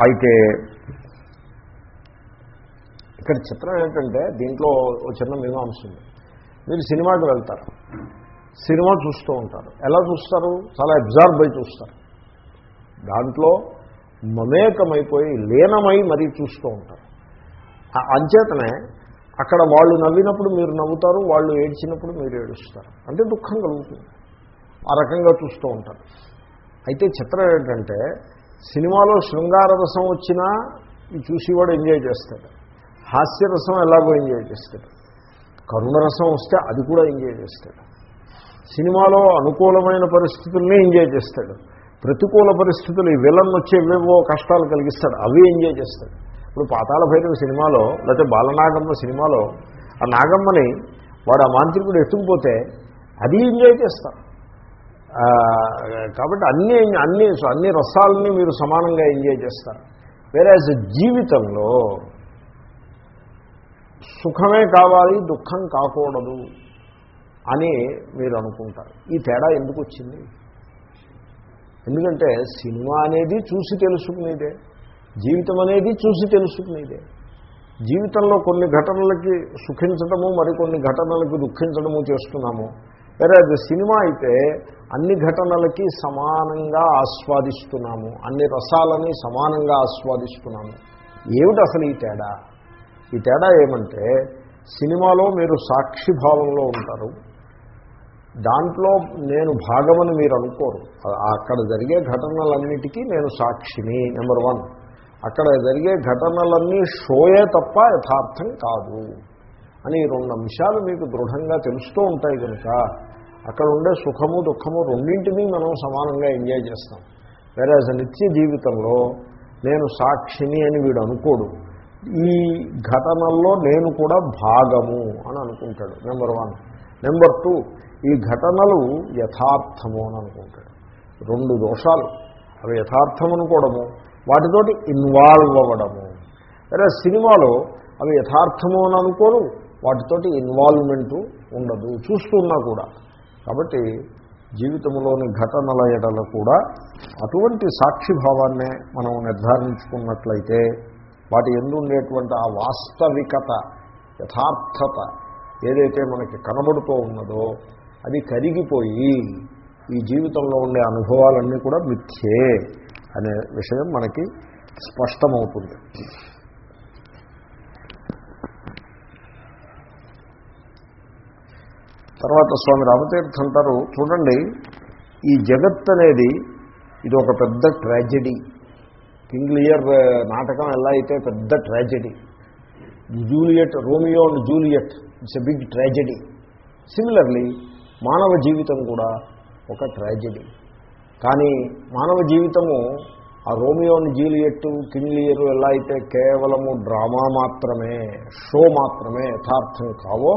అయితే ఇక్కడ చిత్రం ఏంటంటే దీంట్లో ఒక చిన్న మీమాంస ఉంది. మీరు సినిమాకి వెళ్తారు. సినిమా చూస్తూ ఉంటారు. ఎలా చూస్తారు? చాలా అబ్జార్బ్ అయి చూస్తారు. దాంట్లో మమేకమైపోయి లీనమై మరీ చూస్తూ ఉంటారు. ఆ అంచేతనే అక్కడ వాళ్ళు నవ్వినప్పుడు మీరు నవ్వుతారు వాళ్ళు ఏడ్చినప్పుడు మీరు ఏడుస్తారు. అంటే దుఃఖం కలుగుతుంది. ఆ రకంగా చూస్తూ ఉంటారు. అయితే చిత్రం ఏంటంటే సినిమాలో శృంగార రసం వచ్చినా చూసి వాడు ఎంజాయ్ చేస్తాడు. హాస్యరసం ఎలాగో ఎంజాయ్ చేస్తాడు. కరుణరసం వస్తే అది కూడా ఎంజాయ్ చేస్తాడు. సినిమాలో అనుకూలమైన పరిస్థితుల్ని ఎంజాయ్ చేస్తాడు. ప్రతికూల పరిస్థితులు ఈ విలన్ వచ్చేవేవో కష్టాలు కలిగిస్తాడు. అవి ఎంజాయ్ చేస్తాడు. ఇప్పుడు పాతాళ భైరవ సినిమాలో లేకపోతే బాలనాగమ్మ సినిమాలో ఆ నాగమ్మని వాడు ఆ మాంత్రికుడు ఎత్తుకుపోతే అది ఎంజాయ్ చేస్తాడు. కాబట్టి అన్ని అన్ని అన్ని రసాలని మీరు సమానంగా ఎంజాయ్ చేస్తారు. వేరే జీవితంలో సుఖమే కావాలి దుఃఖం కాకూడదు అని మీరు అనుకుంటారు. ఈ తేడా ఎందుకు వచ్చింది? ఎందుకంటే సినిమా అనేది చూసి తెలుసుకునేదే జీవితం అనేది చూసి తెలుసుకునేదే. జీవితంలో కొన్ని ఘటనలకి సుఖించడము మరికొన్ని ఘటనలకు దుఃఖించడము చేస్తున్నాము. వేరే అది సినిమా అయితే అన్ని ఘటనలకి సమానంగా ఆస్వాదిస్తున్నాము. అన్ని రసాలని సమానంగా ఆస్వాదిస్తున్నాము. ఏమిటి అసలు ఈ తేడా? ఈ తేడా ఏమంటే సినిమాలో మీరు సాక్షిభావంలో ఉంటారు. దాంట్లో నేను భాగమని మీరు అనుకోరు. అక్కడ జరిగే ఘటనలన్నిటికీ నేను సాక్షిని నెంబర్ వన్. అక్కడ జరిగే ఘటనలన్నీ షోయే తప్ప యథార్థం కాదు అని రెండు అంశాలు మీకు దృఢంగా తెలుస్తూ ఉంటాయి కనుక అక్కడ ఉండే సుఖము దుఃఖము రెండింటినీ మనం సమానంగా ఎంజాయ్ చేస్తాం. వేరే నిత్య జీవితంలో నేను సాక్షిని అని వీడు అనుకోడు. ఈ ఘటనల్లో నేను కూడా భాగము అని అనుకుంటాడు నెంబర్ వన్. నెంబర్ టూ ఈ ఘటనలు యథార్థము అని అనుకుంటాడు. రెండు దోషాలు అవి యథార్థం అనుకోవడము వాటితోటి ఇన్వాల్వ్ అవ్వడము. అదే సినిమాలో అవి యథార్థము అని అనుకోరు వాటితోటి ఇన్వాల్వ్మెంటు ఉండదు చూస్తున్నా కూడా. కాబట్టి జీవితంలోని ఘటనల ఎడల కూడా అటువంటి సాక్షిభావాన్నే మనం నిర్ధారించుకున్నట్లయితే వాటి ఎందుండేటువంటి ఆ వాస్తవికత యథార్థత ఏదైతే మనకి కనబడుతూ ఉన్నదో అది కరిగిపోయి ఈ జీవితంలో ఉండే అనుభవాలన్నీ కూడా మిథ్యే అనే విషయం మనకి స్పష్టమవుతుంది. తర్వాత స్వామి రామతీర్థ అంటారు చూడండి ఈ జగత్ అనేది ఇది ఒక పెద్ద ట్రాజెడీ కింగ్లియర్ నాటకం ఎలా అయితే పెద్ద tragedy. Juliet Romeo and Juliet it's a big tragedy. Similarly మానవ జీవితం కూడా ఒక ట్రాజెడీ. కానీ మానవ జీవితము ఆ రోమియో అండ్ జూలియట్ కిన్లియరు ఎలా అయితే కేవలము డ్రామా మాత్రమే షో మాత్రమే యథార్థం కావో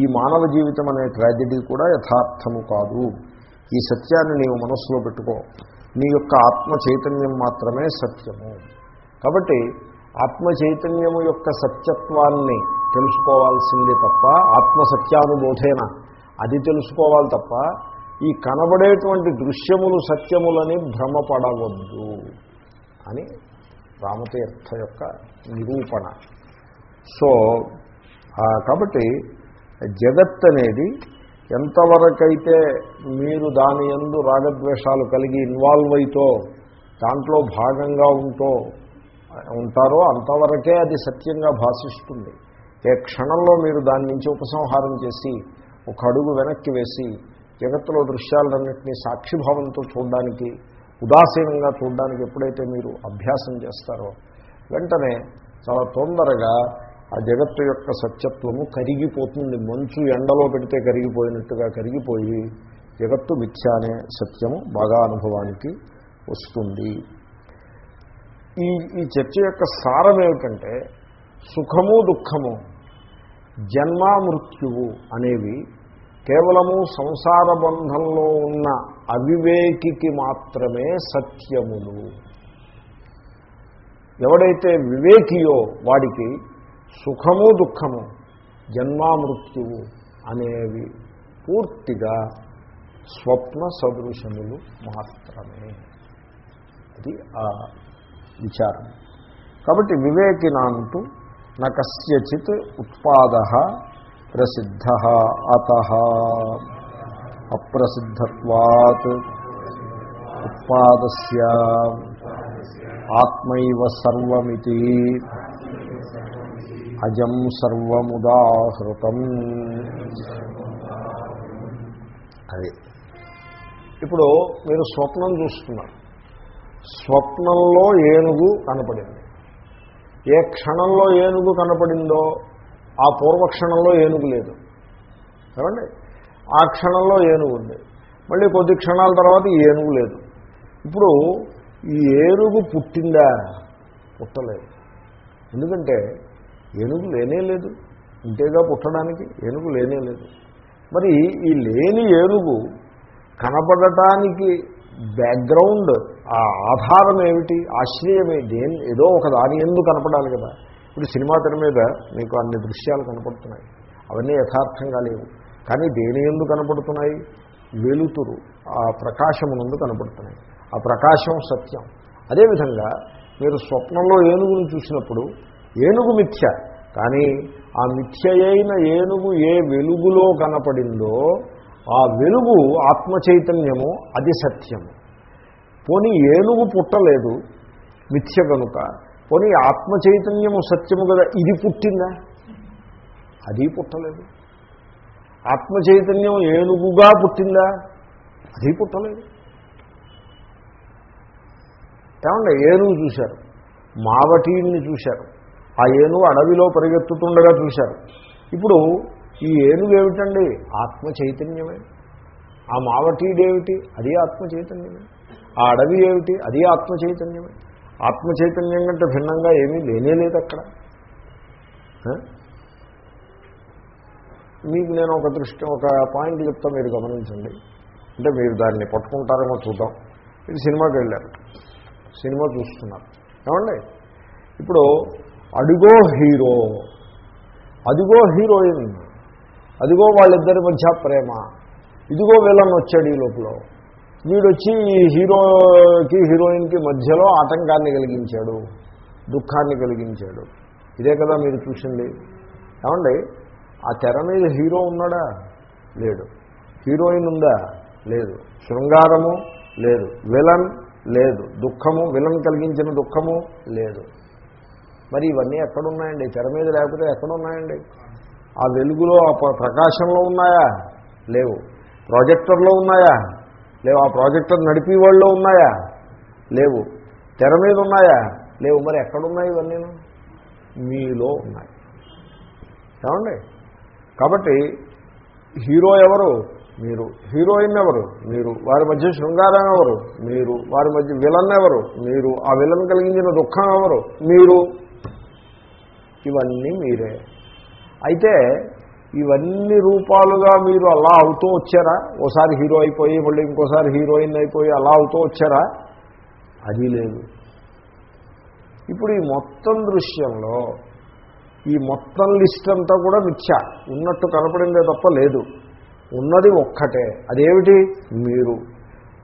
ఈ మానవ జీవితం అనే ట్రాజెడీ కూడా యథార్థము కాదు. ఈ సత్యాన్ని నీవు మనస్సులో పెట్టుకో. నీ యొక్క ఆత్మ చైతన్యం మాత్రమే సత్యము. కాబట్టి ఆత్మ చైతన్యము యొక్క సత్యత్వాన్ని తెలుసుకోవాల్సింది తప్ప ఆత్మ సత్యానుబోధేన అది తెలుసుకోవాలి తప్ప ఈ కనబడేటువంటి దృశ్యములు సత్యములని భ్రమపడవద్దు అని రామతీర్థ యొక్క నిరూపణ. సో కాబట్టి జగత్ అనేది ఎంతవరకైతే మీరు దాని ఎందు రాగద్వేషాలు కలిగి ఇన్వాల్వ్ అయితో దాంట్లో భాగంగా ఉంటో ఉంటారో అంతవరకే అది సత్యంగా భాషిస్తుంది. ఏ క్షణంలో మీరు దాని నుంచి ఉపసంహారం చేసి ఒక అడుగు వెనక్కి వేసి జగత్తులో దృశ్యాలన్నింటినీ సాక్షిభావంతో చూడడానికి ఉదాసీనంగా చూడడానికి ఎప్పుడైతే మీరు అభ్యాసం చేస్తారో వెంటనే చాలా తొందరగా ఆ జగత్తు యొక్క సత్యత్వము కరిగిపోతుంది. మంచు ఎండలో పెడితే కరిగిపోయినట్టుగా కరిగిపోయి జగత్తు మిథ్య అనే సత్యము బాగా అనుభవానికి వస్తుంది. ఈ ఈ చర్చ యొక్క సారం ఏమిటంటే సుఖము దుఃఖము జన్మ మృత్యువు అనేవి కేవలము సంసార బంధంలో ఉన్న అవివేకికి మాత్రమే సత్యములు. ఎవడైతే వివేకియో వాడికి సుఖము దుఃఖము జన్మామృత్యువు అనేవి పూర్తిగా స్వప్న సదృశములు మాత్రమే. అది ఆ విచారం. కాబట్టి వివేకినాంతు న ఉత్పాద ప్రసిద్ధ అత. అప్రసిద్ధత్వాత్ ఉత్పాదస్య. ఆత్మైవ సర్వమితి. అజం సర్వముదాహృతం అది. ఇప్పుడు మీరు స్వప్నం చూస్తున్నారు. స్వప్నంలో ఏనుగు కనపడింది. ఏ క్షణంలో ఏనుగు కనపడిందో ఆ పూర్వక్షణంలో ఏనుగు లేదు. ఏమండి ఆ క్షణంలో ఏనుగు ఉంది. మళ్ళీ కొద్ది క్షణాల తర్వాత ఈ ఏనుగు లేదు. ఇప్పుడు ఈ ఏనుగు పుట్టిందా? పుట్టలేదు. ఎందుకంటే ఏనుగు లేనే లేదు. ఇంతేగా పుట్టడానికి ఏనుగు లేనే లేదు. మరి ఈ లేని ఏనుగు కనపడటానికి బ్యాక్గ్రౌండ్ ఆ ఆధారం ఏమిటి ఆశ్రయమే దేని ఏదో ఒక దాని ఎందుకు కనపడాలి కదా. ఇప్పుడు సినిమా తెర మీద మీకు అన్ని దృశ్యాలు కనపడుతున్నాయి. అవన్నీ యథార్థంగా లేవు. కానీ దేని ఎందు కనపడుతున్నాయి? వెలుతురు ఆ ప్రకాశమునందు కనపడుతున్నాయి. ఆ ప్రకాశం సత్యం. అదేవిధంగా మీరు స్వప్నంలో ఏనుగును చూసినప్పుడు ఏనుగు మిథ్య. కానీ ఆ మిథ్యయైన ఏనుగు ఏ వెలుగులో కనపడిందో ఆ వెలుగు ఆత్మ చైతన్యము అది సత్యము. పోనీ ఏనుగు పుట్టలేదు మిథ్య కనుక పోనీ ఆత్మ చైతన్యము సత్యము కదా ఇది పుట్టిందా? అది పుట్టలేదు. ఆత్మ చైతన్యం ఏనుగుగా పుట్టిందా? అది పుట్టలేదు. ఏమండి ఏనుగు చూశారు మావటీని చూశారు. ఆ ఏనుగు అడవిలో పరిగెత్తుతుండగా చూశారు. ఇప్పుడు ఈ ఏనుగు ఏమిటండి? ఆత్మ చైతన్యమే. ఆ మావటీడేమిటి అది ఆత్మ చైతన్యమే. ఆ అడవి ఏమిటి అది ఆత్మ చైతన్యమే. ఆత్మ చైతన్యం కంటే భిన్నంగా ఏమీ లేనేలేదు అక్కడ. మీకు నేను ఒక దృష్టి ఒక పాయింట్ చెప్తా మీరు గమనించండి. అంటే మీరు దాన్ని పట్టుకుంటారేమో చూద్దాం. ఇది సినిమాకి వెళ్ళారు. సినిమా చూస్తున్నారు. ఏమండి? ఇప్పుడు అడుగో హీరో. అదిగో హీరోయిన్. అదిగో వాళ్ళిద్దరి మధ్య ప్రేమ. ఇదిగో విలన్ వచ్చాడు ఈ లోపల. వీడొచ్చి ఈ హీరోకి హీరోయిన్కి మధ్యలో ఆటంకాన్ని కలిగించాడు. దుఃఖాన్ని కలిగించాడు. ఇదే కదా మీరు చూసింది. ఏమండి? ఆ తెర మీద హీరో ఉన్నాడా? లేడు. హీరోయిన్ ఉందా? లేదు. శృంగారము లేదు. విలన్ లేదు. దుఃఖము విలన్ కలిగించిన దుఃఖము లేదు. మరి ఇవన్నీ ఎక్కడున్నాయండి? తెర మీద లేకపోతే ఎక్కడున్నాయండి? ఆ వెలుగులో ఆ ప్రకాశంలో ఉన్నాయా? లేవు. ప్రాజెక్టర్లో ఉన్నాయా? లేవు. ఆ ప్రాజెక్టర్ నడిపే వాళ్ళు ఉన్నాయా? లేవు. తెర మీద ఉన్నాయా? లేవు. మరి ఎక్కడున్నాయి ఇవన్నీ? మీలో ఉన్నాయి. ఏమండి? కాబట్టి హీరో ఎవరు? మీరు. హీరోయిన్ ఎవరు? మీరు. వారి మధ్య శృంగారం ఎవరు? మీరు. వారి మధ్య విలన్ ఎవరు? మీరు. ఆ విలన్ కలిగించిన దుఃఖం ఎవరు? మీరు. ఇవన్నీ మీరే. అయితే ఇవన్నీ రూపాలుగా మీరు అలా అవుతూ వచ్చారా? ఓసారి హీరో అయిపోయి మళ్ళీ ఇంకోసారి హీరోయిన్ అయిపోయి అలా అవుతూ వచ్చారా? అది లేదు. ఇప్పుడు ఈ మొత్తం దృశ్యంలో ఈ మొత్తం లిస్ట్ అంతా కూడా మిథ్య. ఉన్నట్టు కనపడిందే తప్ప లేదు. ఉన్నది ఒక్కటే. అదేమిటి? మీరు.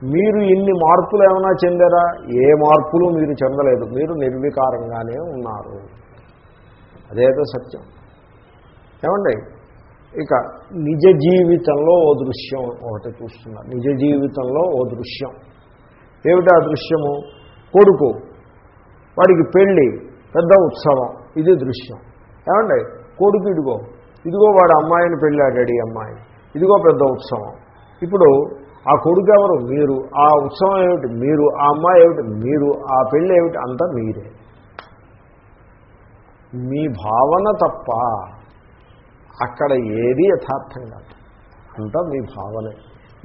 మీరు ఇన్ని మార్పులు ఏమైనా చెందారా? ఏ మార్పులు మీరు చెందలేదు. మీరు నిర్వికారంగానే ఉన్నారు. అదేదో సత్యం. ఏమండి? ఇక నిజ జీవితంలో ఓ దృశ్యం ఒకటి చూస్తున్నా. నిజ జీవితంలో ఓ దృశ్యం. ఏమిటా దృశ్యము? కొడుకు వాడికి పెళ్ళి పెద్ద ఉత్సవం ఇది దృశ్యం. ఏమండి? కొడుకు ఇదిగో ఇదిగో వాడు అమ్మాయిని పెళ్ళాడాడు ఈ అమ్మాయి. ఇదిగో పెద్ద ఉత్సవం. ఇప్పుడు ఆ కొడుకు ఎవరు? మీరు. ఆ ఉత్సవం ఏమిటి? మీరు. ఆ అమ్మాయి ఏమిటి? మీరు. ఆ పెళ్ళి ఏమిటి? అంతా మీరే. మీ భావన తప్ప అక్కడ ఏది యథార్థం కాదు. అంతా మీ భావనే.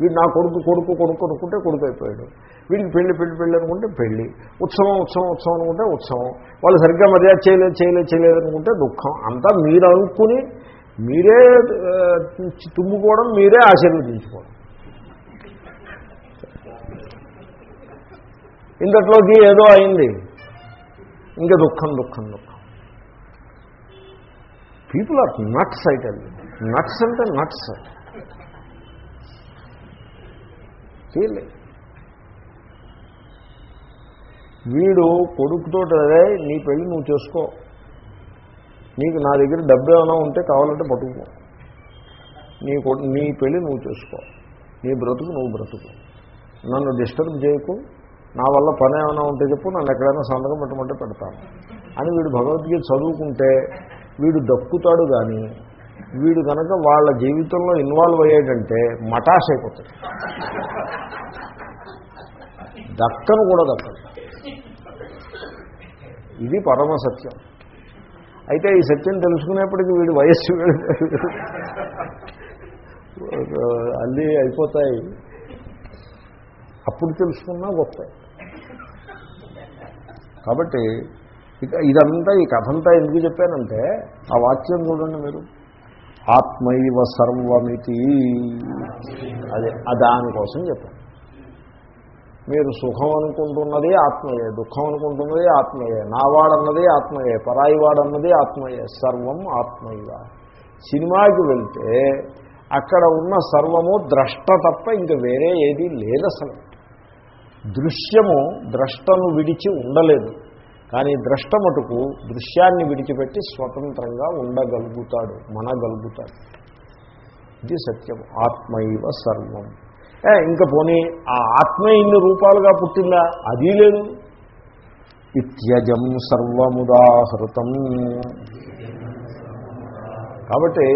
వీడు నా కొడుకు కొడుకు కొడుకు అనుకుంటే కొడుకు అయిపోయాడు. వీడికి పెళ్ళి పెళ్ళి పెళ్ళి అనుకుంటే పెళ్ళి ఉత్సవం ఉత్సవం ఉత్సవం అనుకుంటే ఉత్సవం. వాళ్ళు సరిగ్గా మర్యాద చేయలేదు చేయలేదు చేయలేదు అనుకుంటే దుఃఖం. అంతా మీరు అనుకుని మీరే తుమ్ముకోవడం మీరే ఆశీర్వదించుకోవడం. ఇంతట్లోకి ఏదో అయింది. ఇంకా దుఃఖం దుఃఖం దుఃఖం. పీపుల్ ఆర్ నట్స్ అయితే నట్స్ అంటే నట్స్. వీడు కొడుకుతో అదే నీ పెళ్ళి నువ్వు చేసుకో. నీకు నా దగ్గర డబ్బు ఏమైనా ఉంటే కావాలంటే పట్టుకో. నీ నీ పెళ్ళి నువ్వు చేసుకో. నీ బ్రతుకు నువ్వు బ్రతుకు. నన్ను డిస్టర్బ్ చేయకు. నా వల్ల పని ఏమైనా ఉంటే చెప్పు నన్ను ఎక్కడైనా సంతకం పెట్టమంటే పెడతాను. అని వీడు భగవద్గీత చదువుకుంటే వీడు దక్కుతాడు కానీ వీడు కనుక వాళ్ళ జీవితంలో ఇన్వాల్వ్ అయ్యాడంటే మటాష్ అయిపోతాడు. దక్కను కూడా దక్కదు ఇది పరమ సత్యం. అయితే ఈ సత్యం తెలుసుకునేప్పటికీ వీడి వయస్సు అల్లి అయిపోతాయి. అప్పుడు తెలుసుకున్నా గొప్ప కాబట్టి ఇదంతా ఈ కథంతా ఎందుకు చెప్పానంటే ఆ వాక్యం చూడండి మీరు. ఆత్మైవ సర్వమితి. అదే దానికోసం చెప్పాను. మీరు సుఖం అనుకుంటున్నది ఆత్మయే దుఃఖం అనుకుంటున్నది ఆత్మయే నావాడన్నది ఆత్మయే పరాయి వాడన్నది ఆత్మయే సర్వం ఆత్మయ్య సినిమాకి వెళ్తే అక్కడ ఉన్న సర్వము ద్రష్ట తప్ప ఇంక వేరే ఏది లేదు అసలు దృశ్యము ద్రష్టను విడిచి ఉండలేదు. కానీ ద్రష్ట మటుకు దృశ్యాన్ని విడిచిపెట్టి స్వతంత్రంగా ఉండగలుగుతాడు మనగలుగుతాడు. ఇది సత్యం. ఆత్మైవ సర్వం. ఇంకా పోనీ ఆ ఆత్మ ఇన్ని రూపాలుగా పుట్టిందా? అది లేదు. ఇత్యజం సర్వముదాహృతం కాబట్టి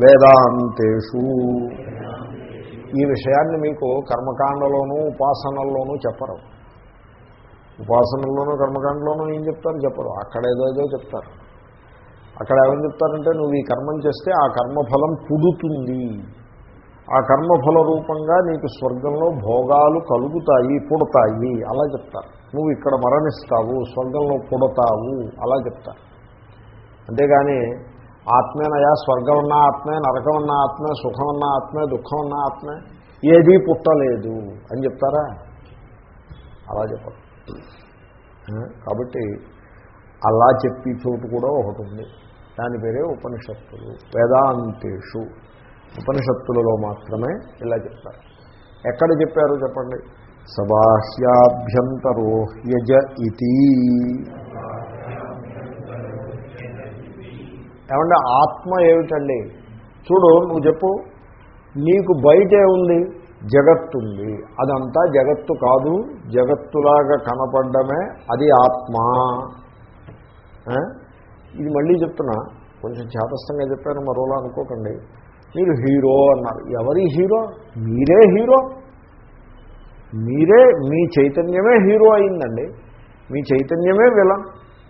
వేదాంతేషు ఈ విషయాన్ని మీకు కర్మకాండలోనూ ఉపాసనల్లోనూ చెప్పరు. ఉపాసనల్లోనూ కర్మకాండలోనూ ఏం చెప్తారు? చెప్పరు. అక్కడ ఏదో ఏదో చెప్తారు. అక్కడ ఏమని చెప్తారంటే నువ్వు ఈ కర్మం చేస్తే ఆ కర్మఫలం పుడుతుంది. ఆ కర్మఫల రూపంగా నీకు స్వర్గంలో భోగాలు కలుగుతాయి పుడతాయి. అలా చెప్తారు. నువ్వు ఇక్కడ మరణిస్తావు స్వర్గంలో పుడతావు. అలా చెప్తారు. అంతేగాని ఆత్మేనయా స్వర్గం ఉన్న ఆత్మే నరకం ఉన్న ఆత్మే సుఖం ఉన్న ఆత్మే దుఃఖం ఉన్న ఆత్మే ఏదీ పుట్టలేదు అని చెప్తారా? అలా చెప్పరు. కాబట్టి అలా చెప్పి చోటు కూడా ఒకటి ఉంది. దాని పేరే ఉపనిషత్తులు. వేదాంతేషు. ఉపనిషత్తులలో మాత్రమే ఇలా చెప్తారు ఎక్కడ చెప్పారు చెప్పండి? సబాహ్యాభ్యంతరో యజ ఇది ఏమంటే ఆత్మ ఏమిటండి? చూడు నువ్వు చెప్పు. నీకు బయట ఉంది. జగత్తుంది. అదంతా జగత్తు కాదు జగత్తులాగా కనపడమే అది ఆత్మ. ఇది మళ్ళీ చెప్తున్నా. కొంచెం చేతస్థంగా చెప్పాను మరోలా అనుకోకండి. మీరు హీరో అన్నారు. ఎవరి హీరో? మీరే హీరో. మీరే మీ చైతన్యమే హీరో అయిందండి. మీ చైతన్యమే విలన్.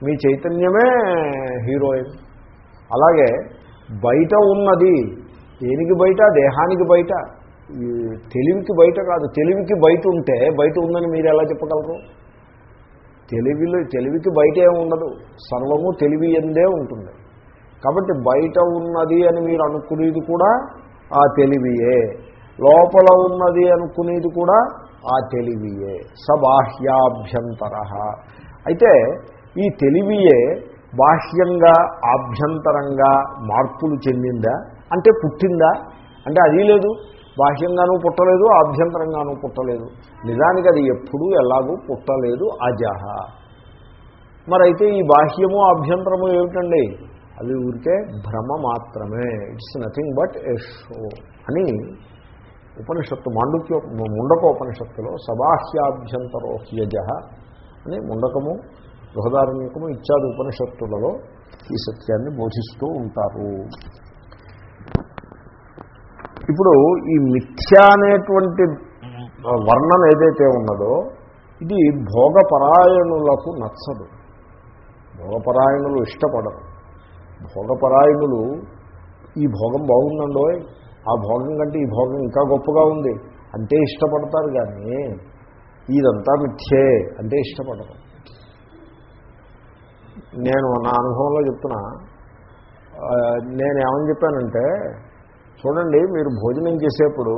మీ చైతన్యమే హీరోయిన్. అలాగే బయట ఉన్నది దేనికి బయట? దేహానికి బయట? తెలివికి బయట కాదు తెలివికి బయట ఉంటే బయట ఉందని మీరు ఎలా చెప్పగలరు? తెలివిలో తెలివికి బయట ఉండదు. సర్వము తెలివి ఎందే ఉంటుంది. కాబట్టి బయట ఉన్నది అని మీరు అనుకునేది కూడా ఆ తెలివియే. లోపల ఉన్నది అనుకునేది కూడా ఆ తెలివియే. సబాహ్యాభ్యంతర. అయితే ఈ తెలివియే బాహ్యంగా ఆభ్యంతరంగా మార్పులు చెందిందా? అంటే పుట్టిందా? అంటే అది లేదు. బాహ్యంగానూ పుట్టలేదు ఆభ్యంతరంగానూ పుట్టలేదు. నిజానికి అది ఎప్పుడూ ఎలాగూ పుట్టలేదు అజహ. మరైతే ఈ బాహ్యము ఆభ్యంతరము ఏమిటండి? అవి ఊరికే భ్రమ మాత్రమే. It's nothing but a show అని ఉపనిషత్తు మాండుక్య ముండకోపనిషత్తులో సబాహ్యాభ్యంతరో హ్యజ అని ముండకము బృహదారణ్యకము ఇత్యాది ఉపనిషత్తులలో ఈ సత్యాన్ని బోధిస్తూ ఉంటారు. ఇప్పుడు ఈ మిథ్య అనేటువంటి వర్ణన ఏదైతే ఉన్నదో ఇది భోగపరాయణులకు నచ్చదు. భోగపరాయణులు ఇష్టపడరు. భోగపరాయణులు ఈ భోగం బాగుందండో? ఆ భోగం కంటే ఈ భోగం ఇంకా గొప్పగా ఉంది. అంటే ఇష్టపడతారు కానీ ఇదంతా మిథ్యే అంటే ఇష్టపడరు. నేను నా అనుభవంలో చెప్తున్నా. నేను ఏమని చెప్పానంటే చూడండి మీరు భోజనం చేసేప్పుడు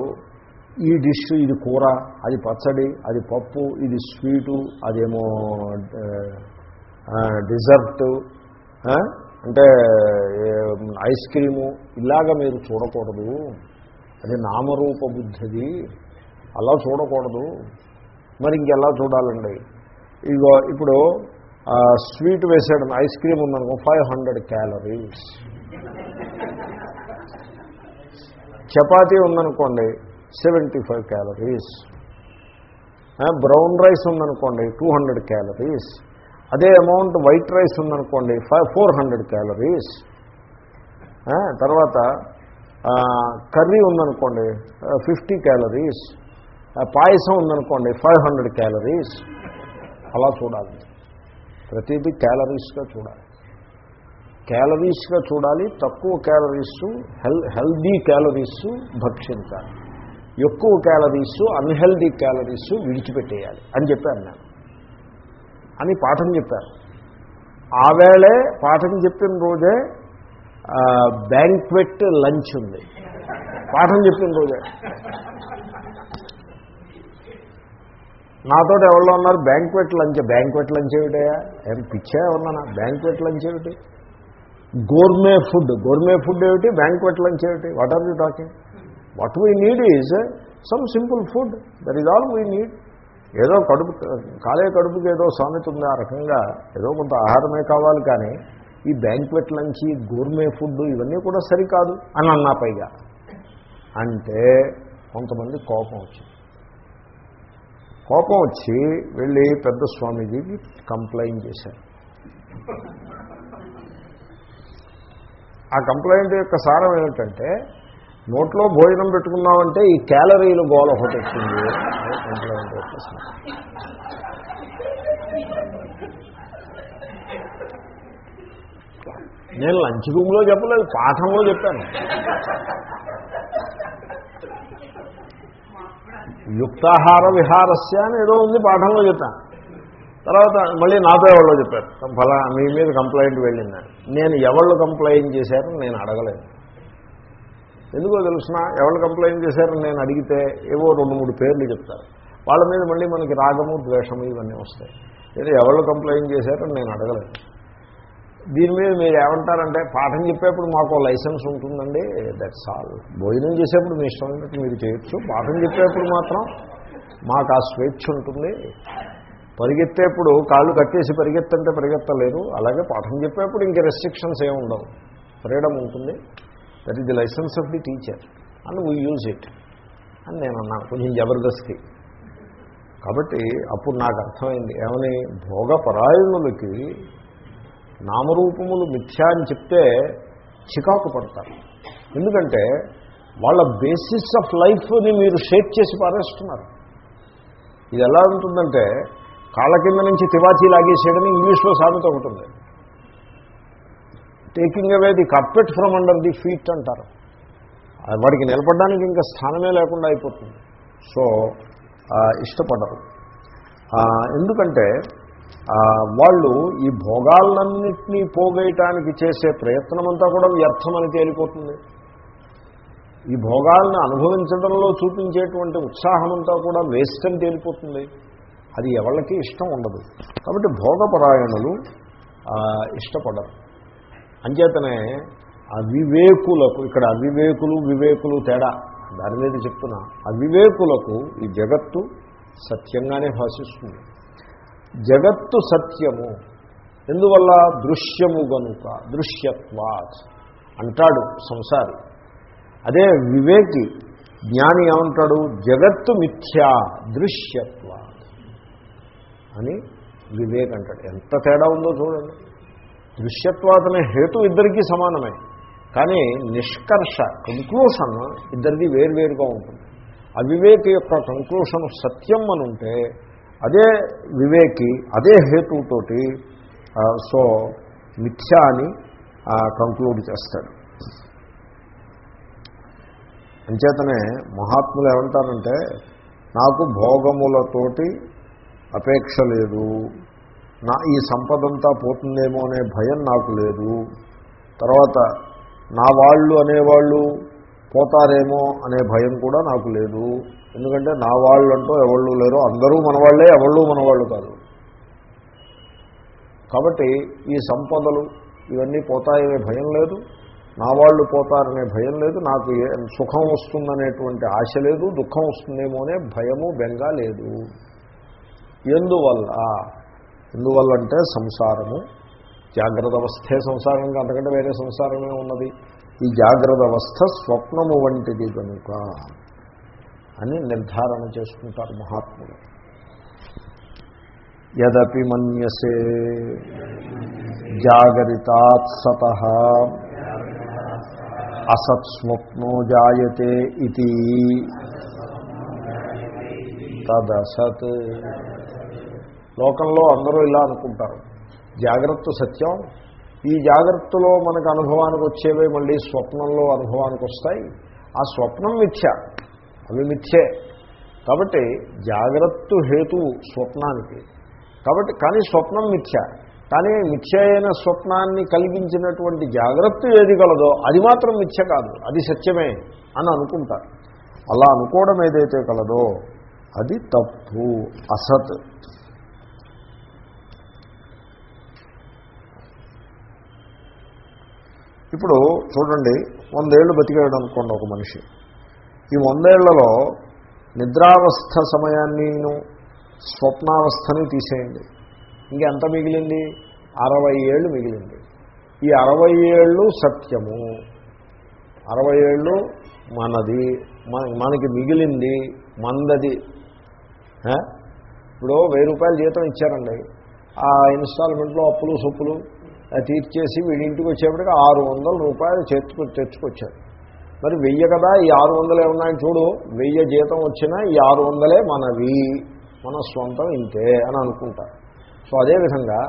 ఈ డిష్ ఇది కూర అది పచ్చడి అది పప్పు ఇది స్వీటు అదేమో డిజర్ట్ అంటే ఐస్ క్రీము ఇలాగ మీరు చూడకూడదు. అది నామరూప బుద్ధిది. అలా చూడకూడదు. మరి ఇంకెలా చూడాలండి? ఇగో ఇప్పుడు స్వీట్ వేసాడు ఐస్ క్రీమ్ ఉందనుకో ఫైవ్ హండ్రెడ్ క్యాలరీస్. చపాతీ ఉందనుకోండి seventy five calories brown rice ఉందనుకోండి టూ హండ్రెడ్ క్యాలరీస్ అదే అమౌంట్ వైట్ రైస్ ఉందనుకోండి ఫైవ్ ఫోర్ హండ్రెడ్ క్యాలరీస్ తర్వాత కర్రీ ఉందనుకోండి ఫిఫ్టీ క్యాలరీస్ పాయసం ఉందనుకోండి ఫైవ్ హండ్రెడ్ క్యాలరీస్ అలా చూడాలి. ప్రతిదీ క్యాలరీస్గా చూడాలి. క్యాలరీస్గా చూడాలి తక్కువ క్యాలరీస్ హెల్ హెల్దీ క్యాలరీస్ భక్షించాలి. ఎక్కువ క్యాలరీస్ అన్హెల్దీ క్యాలరీస్ విడిచిపెట్టేయాలి అని చెప్పాను నేను అని పాఠం చెప్పారు. ఆవేళే పాఠం చెప్పిన రోజే బ్యాంక్వెట్ లంచ్ ఉంది. పాఠం చెప్పిన రోజే. నాతో ఎవరో ఉన్నారు బ్యాంక్వెట్ లంచ్. బ్యాంక్వెట్ లంచ్ ఏమిటయా ఏం పిచ్చా ఉన్నానా బ్యాంక్వెట్ లంచ్ ఏమిటి? గోర్మే ఫుడ్ గోర్మే ఫుడ్ ఏమిటి? బ్యాంక్వెట్ లంచ్ ఏమిటి? What are you talking what we need is some simple food there is all we need ఏదో కడుపు కాలే కడుపుకి ఏదో సామెత ఉంది ఆ రకంగా. ఏదో కొంత ఆహారమే కావాలి కానీ ఈ బ్యాంక్వెట్ లంచ్ గోర్మే ఫుడ్ ఇవన్నీ కూడా సరికాదు అని అన్నా పైగా. అంటే కొంతమంది కోపం వచ్చింది కోపం వచ్చి వెళ్ళి పెద్ద స్వామీజీకి కంప్లైంట్ చేశారు. ఆ కంప్లైంట్ యొక్క సారం ఏమిటంటే నోట్లో భోజనం పెట్టుకున్నామంటే ఈ క్యాలరీలు గోల ఒకటి వచ్చింది కంప్లైంట్ నేను లంచ్ రూమ్లో చెప్పలేదు పాఠంలో చెప్పాను. యుక్తాహార విహారస్య అని ఏదో ఉంది పాఠంలో చెప్పాను. తర్వాత మళ్ళీ నాతో ఎవరో చెప్పారు ఫలా మీ మీద కంప్లైంట్ వెళ్ళిందని. నేను ఎవళ్ళు కంప్లైంట్ చేశారని నేను అడగలేదు. ఎందుకో తెలుసిన ఎవరు కంప్లైంట్ చేశారని నేను అడిగితే ఏవో రెండు మూడు పేర్లు చెప్తారు. వాళ్ళ మీద మళ్ళీ మనకి రాగము ద్వేషము ఇవన్నీ వస్తాయి. లేదా ఎవరు కంప్లైంట్ చేశారని నేను అడగలేదు. దీని మీద మీరు ఏమంటారంటే పాఠం చెప్పేప్పుడు మాకు లైసెన్స్ ఉంటుందండి దట్స్ ఆల్ భోజనం చేసేప్పుడు మీ ఇష్టం మీరు చేయొచ్చు. పాఠం చెప్పేప్పుడు మాత్రం మాకు ఆ స్వేచ్ఛ ఉంటుంది. పరిగెత్తేప్పుడు కాళ్ళు కట్టేసి పరిగెత్తంటే పరిగెత్తలేరు. అలాగే పాఠం చెప్పేప్పుడు ఇంక రెస్ట్రిక్షన్స్ ఏమి ఉండవు. ఫ్రీడమ్ ఉంటుంది. That is the license of the teacher and we use it అని నేను అన్నాను కొంచెం జబర్దస్తి. కాబట్టి అప్పుడు నాకు అర్థమైంది ఏమని? భోగపరాయణులకి నామరూపములు మిథ్యా అని చెప్తే చికాకు పడతారు. ఎందుకంటే వాళ్ళ బేసిస్ ఆఫ్ లైఫ్ని మీరు షేక్ చేసి పారేస్తున్నారు. ఇది ఎలా ఉంటుందంటే కాళ్ళ కింద నుంచి తివాచీ లాగేసేయడని ఇంగ్లీష్లో సామెత ఉంటుంది taking away the carpet from under the feet అంటారు. వాడికి నిలబడడానికి ఇంకా స్థానమే లేకుండా అయిపోతుంది. సో ఇష్టపడరు. ఎందుకంటే వాళ్ళు ఈ భోగాలన్నింటినీ పోగేయటానికి చేసే ప్రయత్నమంతా కూడా వ్యర్థమని తేలిపోతుంది. ఈ భోగాలను అనుభవించడంలో చూపించేటువంటి ఉత్సాహమంతా కూడా వేస్ట్ అని తేలిపోతుంది. అది ఎవరికి ఇష్టం ఉండదు. కాబట్టి భోగపరాయణులు ఇష్టపడరు. అంచేతనే అవివేకులకు ఇక్కడ అవివేకులు వివేకులు తేడా. దాని మీద చెప్తున్నా. అవివేకులకు ఈ జగత్తు సత్యంగానే భాషిస్తుంది. జగత్తు సత్యము ఎందువల్ల? దృశ్యము గనుక దృశ్యత్వాత్ అంటాడు సంసారి. అదే వివేకి జ్ఞాని ఏమంటాడు? జగత్తు మిథ్యా దృశ్యత్వా అని వివేక్ అంటాడు. ఎంత తేడా ఉందో చూడండి. దృశ్యత్వాదనే హేతు ఇద్దరికీ సమానమే. కానీ నిష్కర్ష కంక్లూషన్ ఇద్దరిది వేరువేరుగా ఉంటుంది. అవివేక్ యొక్క కంక్లూషన్ సత్యం అని ఉంటే అదే వివేకి అదే హేతుతోటి సో మిథ్యా అని కంక్లూడ్ చేస్తాడు. అంచేతనే మహాత్ములు ఏమంటారంటే నాకు భోగములతోటి అపేక్ష లేదు. నా ఈ సంపదంతా పోతుందేమో అనే భయం నాకు లేదు. తర్వాత నా వాళ్ళు అనేవాళ్ళు పోతారేమో అనే భయం కూడా నాకు లేదు. ఎందుకంటే నా వాళ్ళు అంటూ ఎవళ్ళు లేరు అందరూ మనవాళ్ళే ఎవళ్ళు మనవాళ్ళు కాదు. కాబట్టి ఈ సంపదలు ఇవన్నీ పోతాయనే భయం లేదు. నా వాళ్ళు పోతారనే భయం లేదు. నాకు సుఖం వస్తుందనేటువంటి ఆశ లేదు దుఃఖం వస్తుందేమో అనే భయము బెంగ లేదు. ఎందువల్ల? ఎందువల్ల అంటే సంసారము. జాగ్రత్త అవస్థే సంసారం అంతకంటే వేరే సంసారమే ఉన్నది. ఈ జాగ్రత్త అవస్థ స్వప్నము వంటిది కనుక అని నిర్ధారణ చేసుకుంటారు మహాత్ములు. యదపి మన్యసే జాగరితాత్ సత అసత్స్వప్నో జాయతే ఇది తదసత్ లోకంలో అందరూ ఇలా అనుకుంటారు. జాగ్రత్త సత్యం. ఈ జాగ్రత్తలో మనకు అనుభవానికి వచ్చేవే మళ్ళీ స్వప్నంలో అనుభవానికి వస్తాయి. ఆ స్వప్నం మిథ్య. అవి మిథ్యే. కాబట్టి జాగ్రత్త హేతు స్వప్నానికి. కాబట్టి కానీ స్వప్నం మిథ్య. కానీ మిథ్య అయిన స్వప్నాన్ని కలిగించినటువంటి జాగ్రత్త ఏది కలదో అది మాత్రం మిథ్య కాదు. అది సత్యమే అని అనుకుంటారు. అలా అనుకోవడం ఏదైతే కలదో అది తప్పు అసత్. ఇప్పుడు చూడండి వందేళ్ళు బతికాడు అనుకోండి ఒక మనిషి. ఈ వందేళ్ళలో నిద్రావస్థ సమయాన్ని స్వప్నావస్థని తీసేయండి. ఇంకెంత మిగిలింది? అరవై ఏళ్ళు మిగిలింది. ఈ అరవై ఏళ్ళు సత్యము. అరవై ఏళ్ళు మనది. మన మనకి మిగిలింది మందది. ఇప్పుడు వెయ్యి రూపాయలు జీతం ఇచ్చారండి. ఆ ఇన్స్టాల్మెంట్లో అప్పులు సొప్పులు తీర్చేసి వీడింటికి వచ్చేప్పటికీ వచ్చేప్పటికి ఆరు వందల రూపాయలు చేర్చుకు తెచ్చుకొచ్చారు. మరి వెయ్యి కదా ఈ ఆరు వందలే ఉన్నాయి చూడు. వెయ్యి జీతం వచ్చినా ఈ ఆరు వందలే మనవి మన స్వంతం ఇంతే అని అనుకుంటారు. సో అదేవిధంగా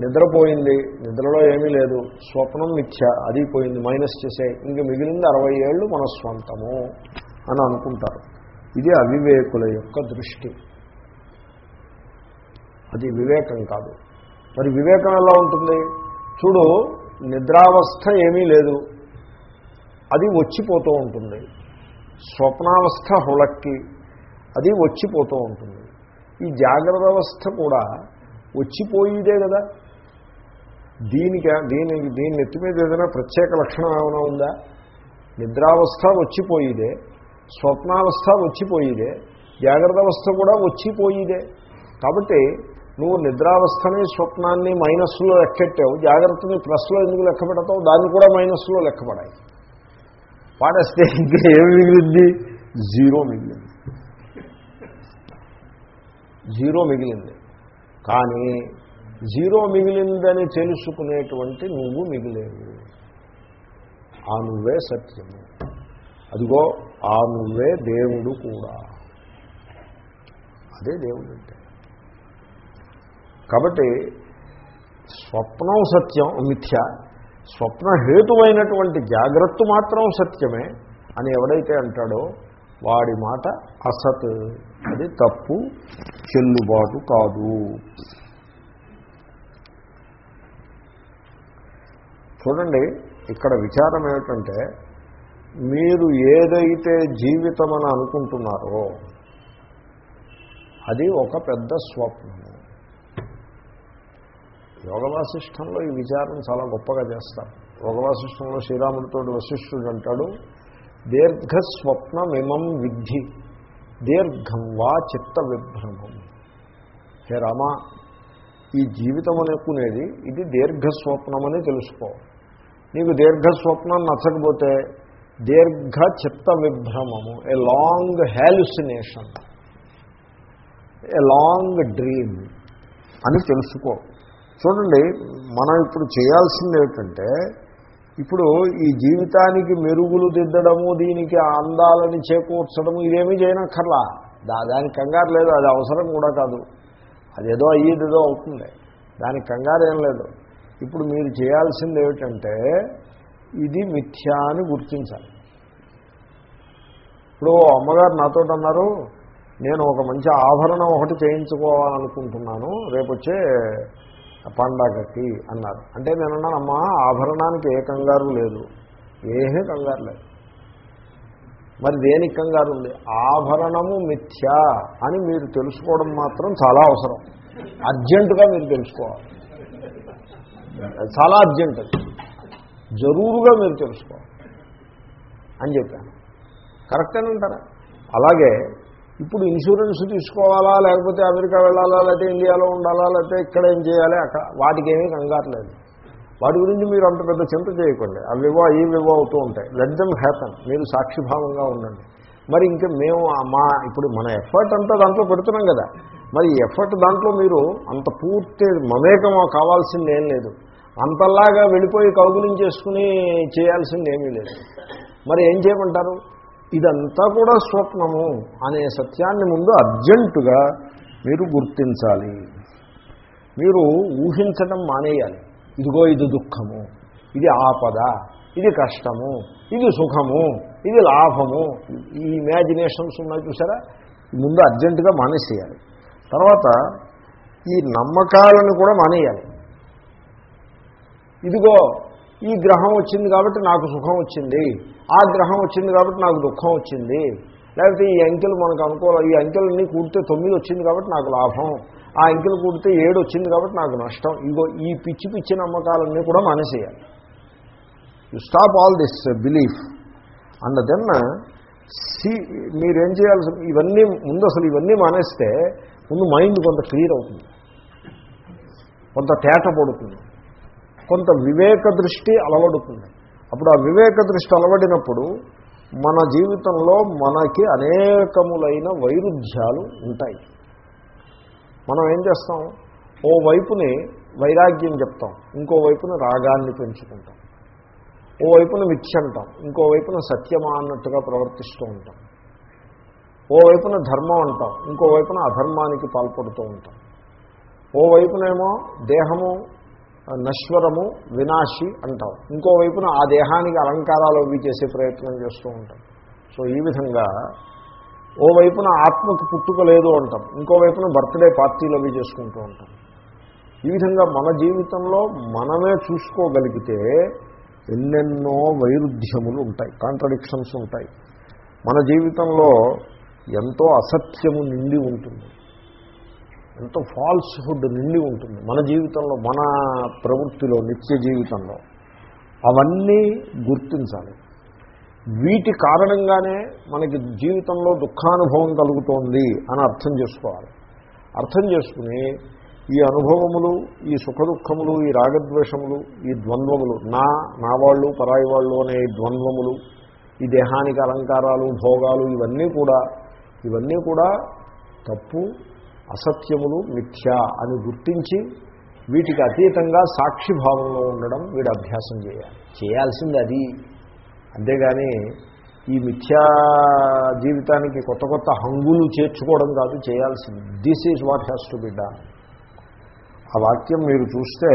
నిద్రపోయింది నిద్రలో ఏమీ లేదు స్వప్నం మిథ్య అది పోయింది మైనస్ చేసే ఇంక మిగిలింది అరవై ఏళ్ళు మన స్వంతము అని అనుకుంటారు. ఇది అవివేకుల యొక్క దృష్టి. అది వివేకం కాదు. మరి వివేకం ఎలా ఉంటుంది? చూడు నిద్రావస్థ ఏమీ లేదు. అది వచ్చిపోతూ ఉంటుంది. స్వప్నావస్థ హుళక్కి. అది వచ్చిపోతూ ఉంటుంది. ఈ జాగ్రత్త అవస్థ కూడా వచ్చిపోయిదే కదా. దీనికి దీనికి దీని నెత్తి మీద ఏదైనా ప్రత్యేక లక్షణం ఏమైనా ఉందా? నిద్రావస్థ వచ్చిపోయిదే. స్వప్నావస్థ వచ్చిపోయిదే. జాగ్రత్త అవస్థ కూడా వచ్చిపోయిదే. కాబట్టి నువ్వు నిద్రావస్థని స్వప్నాన్ని మైనస్లో లెక్కెట్టావు. జాగ్రత్తని ప్లస్లో ఎందుకు లెక్క పెడతావు? దాన్ని కూడా మైనస్లో లెక్కపడాయి పాడేస్తే ఇంకా ఏమి మిగిలింది? జీరో మిగిలింది. జీరో మిగిలింది. కానీ జీరో మిగిలిందని తెలుసుకునేటువంటి నువ్వు మిగిలేవు. ఆ నువ్వే సత్యము. అదిగో ఆ నువ్వే దేవుడు కూడా. అదే దేవుడు అంటే. కాబట్టి స్వప్నం సత్యం మిథ్య. స్వప్న హేతువైనటువంటి జాగ్రత్త మాత్రం సత్యమే అని ఎవడైతే అంటాడో వాడి మాట అసత్. అది తప్పు చెల్లుబాటు కాదు. చూడండి ఇక్కడ విచారం ఏమిటంటే మీరు ఏదైతే జీవితం అని అనుకుంటున్నారో అది ఒక పెద్ద స్వప్నము. యోగవాసిష్టంలో ఈ విచారం చాలా గొప్పగా చేస్తారు. యోగవాసిష్టంలో శ్రీరాముడితో వశిష్ఠుడు అంటాడు దీర్ఘస్వప్నమిమం విద్ధి దీర్ఘం వా చిత్త విభ్రమం హే రామ ఈ జీవితం అనుకునేది ఇది దీర్ఘస్వప్నమని తెలుసుకో. నీకు దీర్ఘస్వప్నం నచ్చకపోతే దీర్ఘ చిత్త విభ్రమము a long hallucination a long dream అని తెలుసుకో. చూడండి మనం ఇప్పుడు చేయాల్సింది ఏమిటంటే ఇప్పుడు ఈ జీవితానికి మెరుగులు దిద్దడము దీనికి అందాలని చేకూర్చడము ఇదేమీ చేయనక్కర్లా. దా దానికి కంగారు లేదు అది అవసరం కూడా కాదు. అదేదో అయ్యేదేదో అవుతుంది. దానికి కంగారు ఏం లేదు. ఇప్పుడు మీరు చేయాల్సింది ఏమిటంటే ఇది మిథ్యా అని గుర్తించాలి. ఇప్పుడు అమ్మగారు నాతో అన్నారు నేను ఒక మంచి ఆభరణం ఒకటి చేయించుకోవాలనుకుంటున్నాను. రేపు వచ్చే పండగకి అన్నారు. అంటే నేను అమ్మా ఆభరణానికి ఏ కంగారు లేదు. ఏమీ కంగారు లేదు. మరి దేనికి కంగారు ఉంది? ఆభరణము మిథ్య అని మీరు తెలుసుకోవడం మాత్రం చాలా అవసరం. అర్జెంటుగా మీరు తెలుసుకోవాలి. చాలా అర్జెంట్ అది. జరూరుగా మీరు తెలుసుకోవాలి. అని చెప్పాను. కరెక్ట్ అని అంటారా? అలాగే ఇప్పుడు ఇన్సూరెన్స్ తీసుకోవాలా లేకపోతే అమెరికా వెళ్ళాలా లేకపోతే ఇండియాలో ఉండాలా లేకపోతే ఇక్కడ ఏం చేయాలి? అక్కడ వాటికి ఏమీ కంగారు వాటి గురించి మీరు అంత పెద్ద చింత చేయకండి. అవివో ఈ వివో అవుతూ ఉంటాయి. లెట్ హ్యాపన్ మీరు సాక్షిభావంగా ఉండండి. మరి ఇంకా మేము మా ఇప్పుడు మన ఎఫర్ట్ అంతా దాంట్లో పెడుతున్నాం కదా. మరి ఎఫర్ట్ దాంట్లో మీరు అంత పూర్తి మమేకం కావాల్సింది ఏం లేదు. అంతలాగా వెళ్ళిపోయి కౌగులించేసుకుని చేయాల్సింది ఏమీ లేదు. మరి ఏం చేయమంటారు? ఇదంతా కూడా స్వప్నము అనే సత్యాన్ని ముందు అర్జెంటుగా మీరు గుర్తించాలి. మీరు ఊహించడం మానేయాలి. ఇదిగో ఇది దుఃఖము ఇది ఆపద ఇది కష్టము ఇది సుఖము ఇది లాభము. ఈ ఇమాజినేషన్స్ ఉన్నాయి చూసారా? ముందు అర్జెంటుగా మానేసేయాలి. తర్వాత ఈ నమ్మకాలను కూడా మానేయాలి. ఇదిగో ఈ గ్రహం వచ్చింది కాబట్టి నాకు సుఖం వచ్చింది. ఆ గ్రహం వచ్చింది కాబట్టి నాకు దుఃఖం వచ్చింది. లేకపోతే ఈ అంకెలు మనకు అనుకోవాలి ఈ అంకెలన్నీ కూడితే తొమ్మిది వచ్చింది కాబట్టి నాకు లాభం. ఆ అంకెలు కూడితే ఏడు వచ్చింది కాబట్టి నాకు నష్టం. ఇగో ఈ పిచ్చి పిచ్చి నమ్మకాలన్నీ కూడా మానేసేయాలి. You stop all this belief and then see మీరేం చేయాల్సి ఇవన్నీ ముందు అసలు ఇవన్నీ మానేస్తే ముందు మైండ్ కొంత క్లియర్ అవుతుంది. కొంత తేట పడుతుంది. కొంత వివేక దృష్టి అలవడుతుంది. అప్పుడు ఆ వివేక దృష్టి అలవడినప్పుడు మన జీవితంలో మనకి అనేకములైన వైరుధ్యాలు ఉంటాయి. మనం ఏం చేస్తాం? ఓ వైపుని వైరాగ్యం చెప్తాం ఇంకో వైపున రాగాన్ని పెంచుకుంటాం. ఓ వైపున మిథ్య అంటాం ఇంకో వైపున సత్యమా అన్నట్టుగా ప్రవర్తిస్తూ ఉంటాం. ఓ వైపున ధర్మం అంటాం ఇంకో వైపున అధర్మానికి పాల్పడుతూ ఉంటాం. ఓ వైపునేమో దేహము నశ్వరము వినాశి అంటాం. ఇంకోవైపున ఆ దేహానికి అలంకారాలు అవి చేసే ప్రయత్నం చేస్తూ ఉంటాం. సో ఈ విధంగా ఓవైపున ఆత్మకు పుట్టుక లేదు అంటాం. ఇంకో వైపున బర్త్డే పార్టీలు అవి చేసుకుంటూ ఉంటాం. ఈ విధంగా మన జీవితంలో మనమే చూసుకోగలిగితే ఎన్నెన్నో వైరుధ్యములు ఉంటాయి కాంట్రడిక్షన్స్ ఉంటాయి. మన జీవితంలో ఎంతో అసత్యము నిండి ఉంటుంది. ఎంతో ఫాల్స్ ఫుడ్ నిండి ఉంటుంది. మన జీవితంలో మన ప్రవృత్తిలో నిత్య జీవితంలో అవన్నీ గుర్తించాలి. వీటి కారణంగానే మనకి జీవితంలో దుఃఖానుభవం కలుగుతోంది అని అర్థం చేసుకోవాలి. అర్థం చేసుకుని ఈ అనుభవములు ఈ సుఖదుఖములు ఈ రాగద్వేషములు ఈ ద్వంద్వములు నా నా వాళ్ళు పరాయి వాళ్ళు అనే ద్వంద్వములు ఈ దేహానికి అలంకారాలు భోగాలు ఇవన్నీ కూడా ఇవన్నీ కూడా తప్పు అసత్యములు మిథ్య అని గుర్తించి వీటికి అతీతంగా సాక్షిభావంలో ఉండడం వీడు అభ్యాసం చేయాలి. చేయాల్సింది అది. అంతేగాని ఈ మిథ్యా జీవితానికి కొత్త కొత్త హంగులు చేర్చుకోవడం కాదు చేయాల్సింది. This is what has to be done ఆ వాక్యం మీరు చూస్తే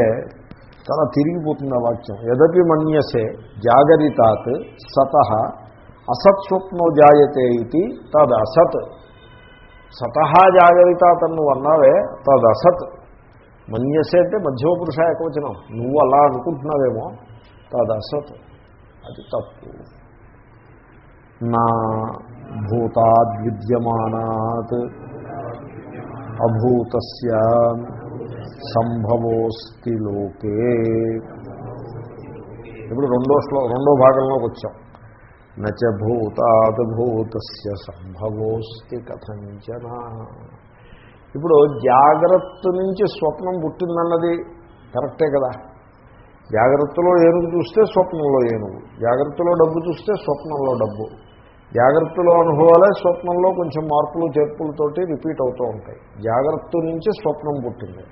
చాలా తిరిగిపోతుంది ఆ వాక్యం. ఎదపి మన్యసే జాగరితాత్ సత అసత్స్వప్నో జాయతే ఇది తద్ అసత్ సతహా జాగరితాత్ నువ్వు అన్నావే తదసత్. మన్యసే అంటే మధ్యమ పురుష ఏకవచనం. నువ్వు అలా అనుకుంటున్నావేమో తదసత్. అది తప్పు. నా భూతాద్విద్యమానాత్ అభూత సంభవోస్తి లోకే. ఇప్పుడు రెండో శ్లో రెండో భాగంలోకి వచ్చాం. నచ భూతాద్భూతస్య సంభవోస్తి కథంచన. ఇప్పుడు జాగ్రత్త నుంచి స్వప్నం పుట్టిందన్నది కరెక్టే కదా. జాగ్రత్తలో ఏనుగు చూస్తే స్వప్నంలో ఏనుగు జాగ్రత్తలో డబ్బు చూస్తే స్వప్నంలో డబ్బు జాగ్రత్తలో అనుభవాలే స్వప్నంలో కొంచెం మార్పులు చేర్పులతోటి రిపీట్ అవుతూ ఉంటాయి. జాగ్రత్త నుంచి స్వప్నం పుట్టింది.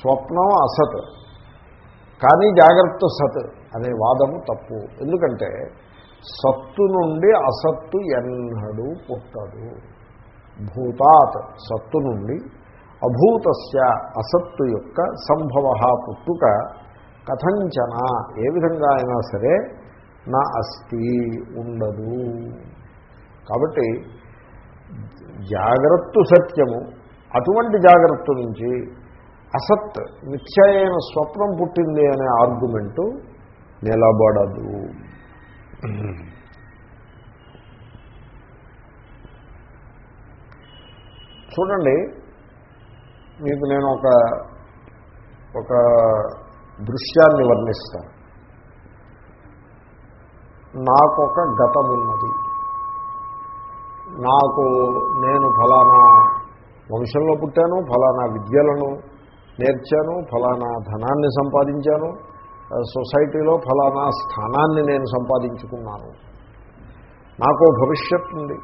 స్వప్నం అసత్ కానీ జాగ్రత్త సత్ అనే వాదము తప్పు. ఎందుకంటే సత్తు నుండి అసత్తు ఎన్నడూ పుట్టదు. భూతాత్ సత్తు నుండి అభూతస్య అసత్తు యొక్క సంభవ పుట్టుక కథంచన. ఏ విధంగా అయినా సరే నా అస్థి ఉండదు. కాబట్టి జాగ్రత్త సత్యము అటువంటి జాగ్రత్త నుంచి అసత్ మిథ్య అయిన స్వప్నం పుట్టింది అనే ఆర్గ్యుమెంటు నిలబడదు. చూడండి మీకు నేను ఒక ఒక దృశ్యాన్ని వర్ణిస్తాను. నాకొక గతం ఉన్నది నాకు నేను ఫలానా వంశంలో పుట్టాను ఫలానా విద్యలను నేర్చాను ఫలానా ధనాన్ని సంపాదించాను సొసైటీలో ఫలానా స్థానాన్ని నేను సంపాదించుకున్నాను. నాకు భవిష్యత్తు ఉంది.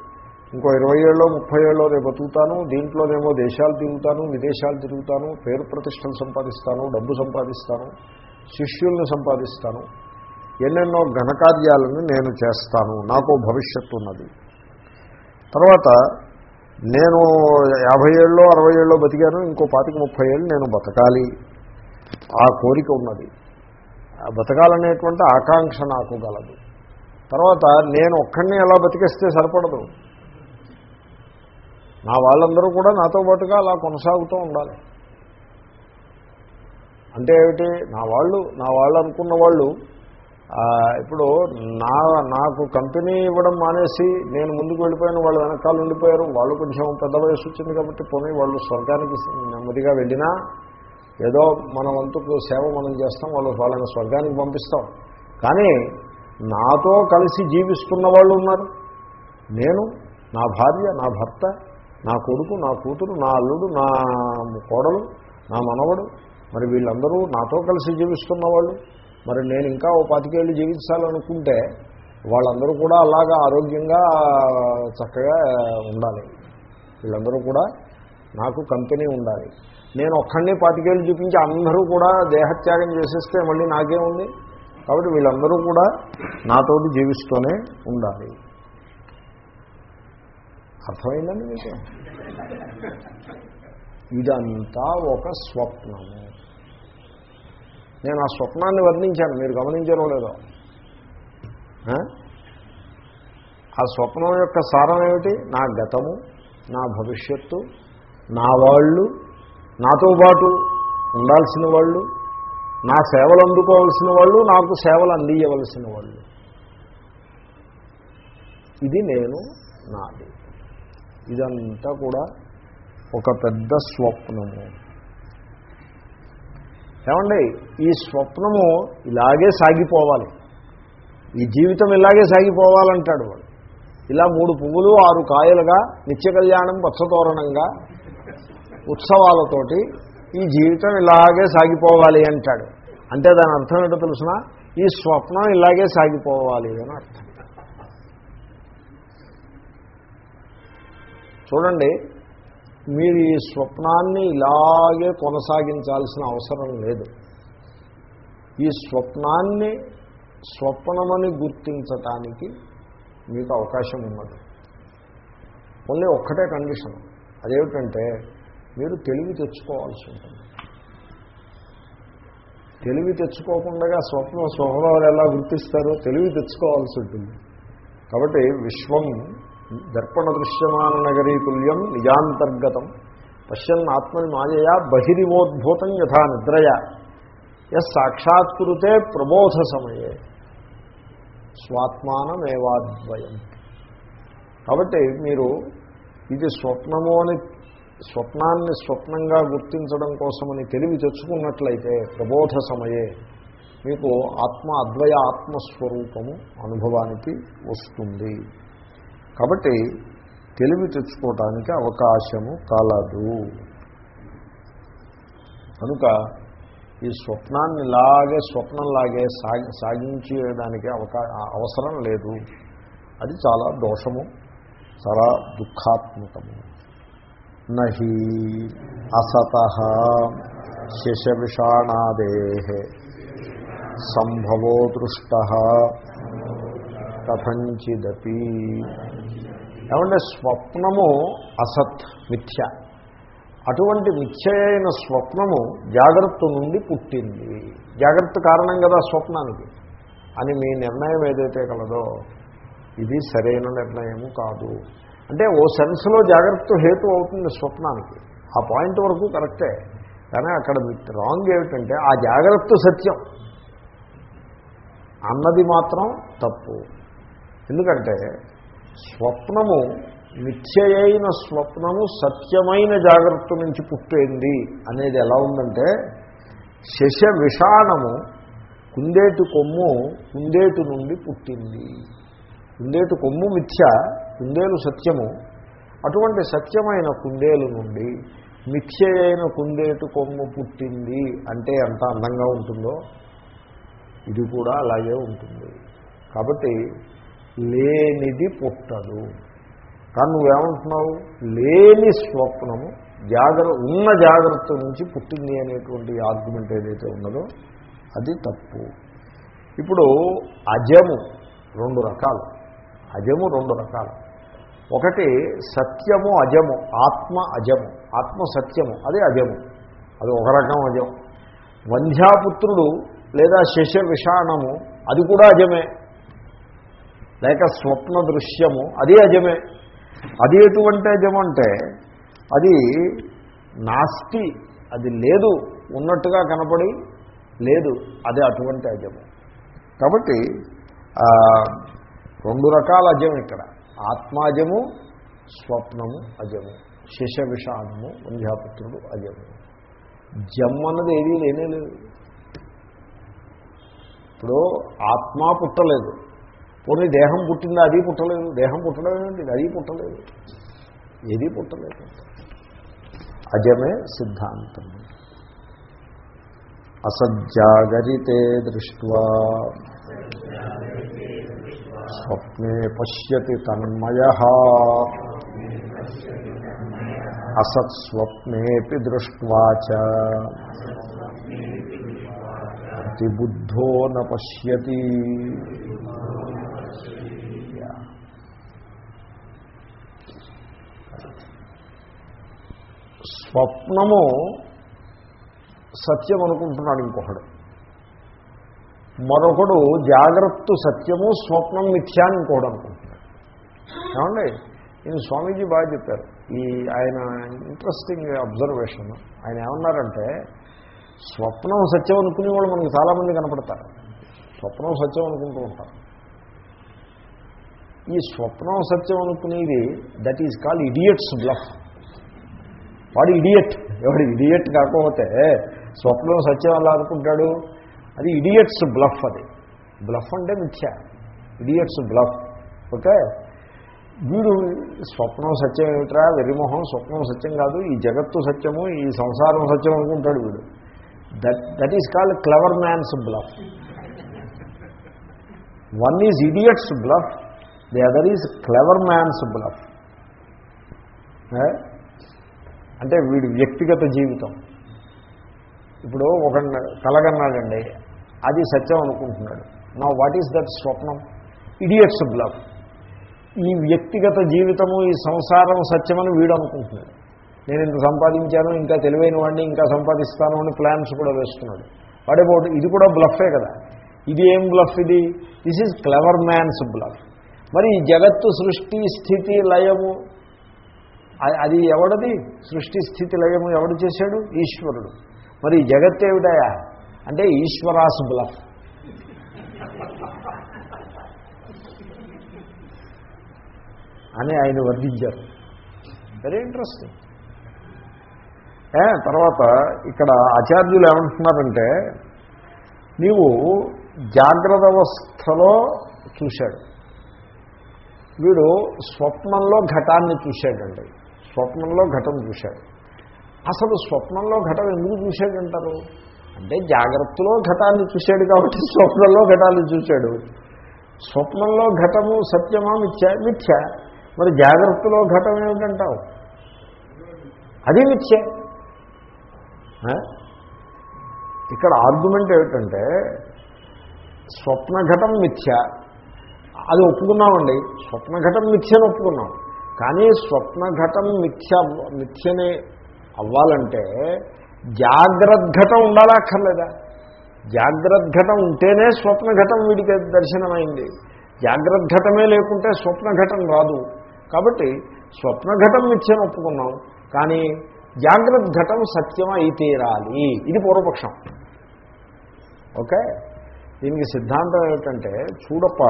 ఇంకో ఇరవై ఏళ్ళలో ముప్పై ఏళ్ళలో రేపు బతుకుతాను దీంట్లోనేమో దేశాలు తిరుగుతాను విదేశాలు తిరుగుతాను పేరు ప్రతిష్టలు సంపాదిస్తాను డబ్బు సంపాదిస్తాను శిష్యుల్ని సంపాదిస్తాను ఎన్నెన్నో ఘనకార్యాలను నేను చేస్తాను. నాకు భవిష్యత్తు ఉన్నది. తర్వాత నేను యాభై ఏళ్ళలో అరవై ఏళ్ళలో బతికాను ఇంకో పాతిక ముప్పై ఏళ్ళు నేను బతకాలి. ఆ కోరిక ఉన్నది. బతకాలనేటువంటి ఆకాంక్ష నాకు గలదు. తర్వాత నేను ఒక్కడిని ఎలా బతికేస్తే సరిపడదు? నా వాళ్ళందరూ కూడా నాతో పాటుగా అలా కొనసాగుతూ ఉండాలి. అంటే ఏమిటి? నా వాళ్ళు నా వాళ్ళు అనుకున్న వాళ్ళు ఇప్పుడు నా నాకు కంపెనీ ఇవ్వడం మానేసి నేను ముందుకు వెళ్ళిపోయిన వాళ్ళు వెనకాల ఉండిపోయారు వాళ్ళు కొంచెం పెద్ద వయసు వచ్చింది కాబట్టి పోనీ వాళ్ళు స్వర్గానికి నెమ్మదిగా వెళ్ళినా ఏదో మన వంతుకు సేవ మనం చేస్తాం వాళ్ళు వాళ్ళని స్వర్గానికి పంపిస్తాం. కానీ నాతో కలిసి జీవిస్తున్న వాళ్ళు ఉన్నారు. నేను నా భార్య నా భర్త నా కొడుకు నా కూతురు నా అల్లుడు నా కోడలు నా మనవడు మరి వీళ్ళందరూ నాతో కలిసి జీవిస్తున్న వాళ్ళు. మరి నేను ఇంకా ఓ పాతికేళ్ళు జీవించాలనుకుంటే వాళ్ళందరూ కూడా అలాగా ఆరోగ్యంగా చక్కగా ఉండాలి. వీళ్ళందరూ కూడా నాకు కంపెనీ ఉండాలి. నేను ఒక్కడిని పాతికేళ్ళు చూపించి అందరూ కూడా దేహత్యాగం చేసేస్తే మళ్ళీ నాకేముంది? కాబట్టి వీళ్ళందరూ కూడా నాతోటి జీవిస్తూనే ఉండాలి. అర్థమైందండి మీకు? ఇదంతా ఒక స్వప్నము. నేను ఆ స్వప్నాన్ని వర్ణించాను మీరు గమనించడం లేదో. ఆ స్వప్నం యొక్క సారం ఏమిటి? నా గతము నా భవిష్యత్తు నా వాళ్ళు నాతో పాటు ఉండాల్సిన వాళ్ళు నా సేవలు అందుకోవాల్సిన వాళ్ళు నాకు సేవలు అందియవలసిన వాళ్ళు. ఇది నేను నాది. ఇదంతా కూడా ఒక పెద్ద స్వప్నము. ఏమండి ఈ స్వప్నము ఇలాగే సాగిపోవాలి. ఈ జీవితం ఇలాగే సాగిపోవాలంటాడు వాడు. ఇలా మూడు పువ్వులు ఆరు కాయలుగా నిత్య కళ్యాణం పచ్చతోరణంగా ఉత్సవాలతోటి ఈ జీవితం ఇలాగే సాగిపోవాలి అంటాడు. అంటే దాని అర్థం ఏంటో తెలుసిన? ఈ స్వప్నం ఇలాగే సాగిపోవాలి అని అర్థం. చూడండి మీరు ఈ స్వప్నాన్ని ఇలాగే కొనసాగించాల్సిన అవసరం లేదు. ఈ స్వప్నాన్ని స్వప్నమని గుర్తించటానికి మీకు అవకాశం ఉన్నది. ఓన్లీ ఒక్కటే కండిషన్. అదేమిటంటే మీరు తెలివి తెచ్చుకోవాల్సి ఉంటుంది. తెలివి తెచ్చుకోకుండా స్వప్న స్వభావాలు ఎలా గుర్తిస్తారో తెలివి తెచ్చుకోవాల్సి ఉంటుంది. కాబట్టి విశ్వం దర్పణ దృశ్యమాన నగరీతుల్యం నిజాంతర్గతం. పశ్యన్ ఆత్మని మాయయా బహిరివోద్భూతం యథా నిద్రయ. ఎస్ సాక్షాత్కృతే ప్రబోధ సమయే. స్వాత్మానమేవాద్వయం. కాబట్టి మీరు ఇది స్వప్నము అని స్వప్నాన్ని స్వప్నంగా గుర్తించడం కోసమని తెలివి తెచ్చుకున్నట్లయితే ప్రబోధ సమయే మీకు ఆత్మ అద్వయ ఆత్మస్వరూపము అనుభవానికి వస్తుంది. కాబట్టి తెలివి తెచ్చుకోవటానికి అవకాశము కలదు. కనుక ఈ స్వప్నాన్ని లాగే స్వప్నంలాగే సాగి సాగించేయడానికి అవకా అవసరం లేదు. అది చాలా దోషము చాలా దుఃఖాత్మకము. నహి అసత శిషవిషాణాదే సంభవో దృష్ట కథంచిదీ ఏమంటే స్వప్నము అసత్ మిథ్య. అటువంటి మిథ్య అయిన స్వప్నము జాగ్రత్త నుండి పుట్టింది. జాగ్రత్త కారణం కదా స్వప్నానికి. అని మీ నిర్ణయం ఏదైతే కలదో ఇది సరైన నిర్ణయము కాదు. అంటే ఓ సెన్స్లో జాగ్రత్త హేతు అవుతుంది స్వప్నానికి. ఆ పాయింట్ వరకు కరెక్టే. కానీ అక్కడ రాంగ్ ఏమిటంటే ఆ జాగ్రత్త సత్యం. అన్నది మాత్రం తప్పు. ఎందుకంటే స్వప్నము నిత్యయైన స్వప్నము సత్యమైన జాగ్రత్త నుంచి పుట్టేంది అనేది ఎలా ఉందంటే శశ విషాణము కుందేటు కొమ్ము కుందేటు నుండి పుట్టింది. కుందేటు కొమ్ము మిథ్య కుందేలు సత్యము. అటువంటి సత్యమైన కుందేలు నుండి మిథ్య అయిన కుందేటు కొమ్ము పుట్టింది అంటే ఎంత అందంగా ఉంటుందో ఇది కూడా అలాగే ఉంటుంది. కాబట్టి లేనిది పుట్టదు. కానీ నువ్వేమంటున్నావు? లేని స్వప్నము జాగ్ర ఉన్న జాగ్రత్త నుంచి పుట్టింది అనేటువంటి ఆర్గ్యుమెంట్ ఏదైతే ఉన్నదో అది తప్పు. ఇప్పుడు అజము రెండు రకాలు. అజము రెండు రకాలు. ఒకటి సత్యము అజము ఆత్మ అజము ఆత్మ సత్యము అది అజము. అది ఒక రకం అజం. వంధ్యాపుత్రుడు లేదా శశ విషాణము అది కూడా అజమే. లేక స్వప్న దృశ్యము అది అజమే. అది ఎటువంటి అజం అంటే అది నాస్తి అది లేదు ఉన్నట్టుగా కనపడి లేదు అది అటువంటి అజము. కాబట్టి రెండు రకాల అజం ఇక్కడ. ఆత్మాజము స్వప్నము అజము శిష విషాణము వంధ్యాపుత్రుడు అజము. జమ్ అన్నది ఏదీ లేనే లేదు. ఇప్పుడు ఆత్మ పుట్టలేదు. పోనీ దేహం పుట్టిందా? అది పుట్టలేదు. దేహం పుట్టడం ఏంటి అది పుట్టలేదు. ఏది పుట్టలేదు. అజమే సిద్ధాంతం. అసజ్జాగరితే దృష్ట్వా. స్వప్నే పశ్యతి తన్మయ. అసత్స్వప్నేపి దృష్ట్వా ప్రతిబుద్ధో న పశ్యతి. స్వప్నము సత్యం అనుకుంటున్నాడు ఇంకొకడు. మరొకడు జాగ్రత్త సత్యము స్వప్నం మిథ్యా అని ఇంకోడు అనుకుంటున్నాడు. ఏమండి? నేను స్వామీజీ బాగా చెప్పారు. ఈ ఆయన ఇంట్రెస్టింగ్ అబ్జర్వేషన్ ఆయన ఏమన్నారంటే స్వప్నం సత్యం అనుకునే వాళ్ళు మనకు చాలామంది కనపడతారు. స్వప్నం సత్యం అనుకుంటూ ఉంటారు. ఈ స్వప్నం సత్యం అనుకునేది that is call idiot's bluff వాడు ఇడియట్ ఎవడు ఇడియట్ కాకపోతే స్వప్నం సత్యం అలా అనుకుంటాడు? అది ఇడియట్స్ బ్లఫ్ అది. బ్లఫ్ అంటే మిథ్య. Idiot's bluff okay? వీడు స్వప్నం సత్యం ఏమిట్రా? వెర్రిమోహం స్వప్నం సత్యం కాదు. ఈ జగత్తు సత్యము ఈ సంసారం సత్యం అనుకుంటాడు వీడు. That that is called clever man's bluff one is idiot's bluff the other is clever man's bluff అంటే వీడి వ్యక్తిగత జీవితం. ఇప్పుడు ఒక కలగన్నాడండి అది సత్యం అనుకుంటున్నాడు. నా వాట్ ఈస్ దట్ స్వప్నం? ఇడియట్స్ బ్లఫ్ ఈ వ్యక్తిగత జీవితము ఈ సంసారం సత్యమని వీడు అనుకుంటున్నాడు. నేను ఇంత సంపాదించాను ఇంకా తెలివైన వాడిని ఇంకా సంపాదిస్తాను అని ప్లాన్స్ కూడా వేస్తున్నాడు. వాడేపోటు ఇది కూడా బ్లఫే కదా. ఇది ఏం బ్లఫ్ ఇది? This is clever man's bluff మరి ఈ జగత్తు సృష్టి స్థితి లయము అది ఎవడది? సృష్టి స్థితి లయము ఎవడు చేశాడు? ఈశ్వరుడు. మరి జగత్ ఏమిటాయా అంటే ఈశ్వరాస్ బ్లఫ్. అని ఆయన వర్ణించారు. వెరీ ఇంట్రెస్టింగ్ తర్వాత ఇక్కడ ఆచార్యులు ఏమంటున్నారంటే నీవు జాగ్రత్త అవస్థలో చూశాడు. వీడు స్వప్నంలో ఘటాన్ని చూశాడండి. స్వప్నంలో ఘటం చూశాడు. అసలు స్వప్నంలో ఘటం ఎందుకు చూశాడంటారు? అంటే జాగ్రత్తలో ఘటాన్ని చూశాడు కాబట్టి స్వప్నంలో ఘటాన్ని చూశాడు. స్వప్నంలో ఘటము సత్యమా మిథ్య? మిథ్య. మరి జాగ్రత్తలో ఘటం ఏమిటంటావు? అది మిథ్య. ఇక్కడ ఆర్గ్యుమెంట్ ఏమిటంటే స్వప్నఘటం మిథ్య. అది ఒప్పుకున్నామండి. స్వప్నఘటం మిథ్యను ఒప్పుకున్నాం. కానీ స్వప్నఘటం మిథ్య మిథ్యనే అవ్వాలంటే జాగ్రత్తఘటం ఉండాలా అక్కర్లేదా? జాగ్రద్ఘటం ఉంటేనే స్వప్నఘటం వీడికి దర్శనమైంది. జాగ్రద్ఘటమే లేకుంటే స్వప్నఘటం రాదు. కాబట్టి స్వప్నఘటం మిథ్యని ఒప్పుకున్నాం. కానీ జాగ్రద్ఘటం సత్యం అయి తీరాలి. ఇది పూర్వపక్షం. ఓకే? దీనికి సిద్ధాంతం ఏమిటంటే చూడప్ప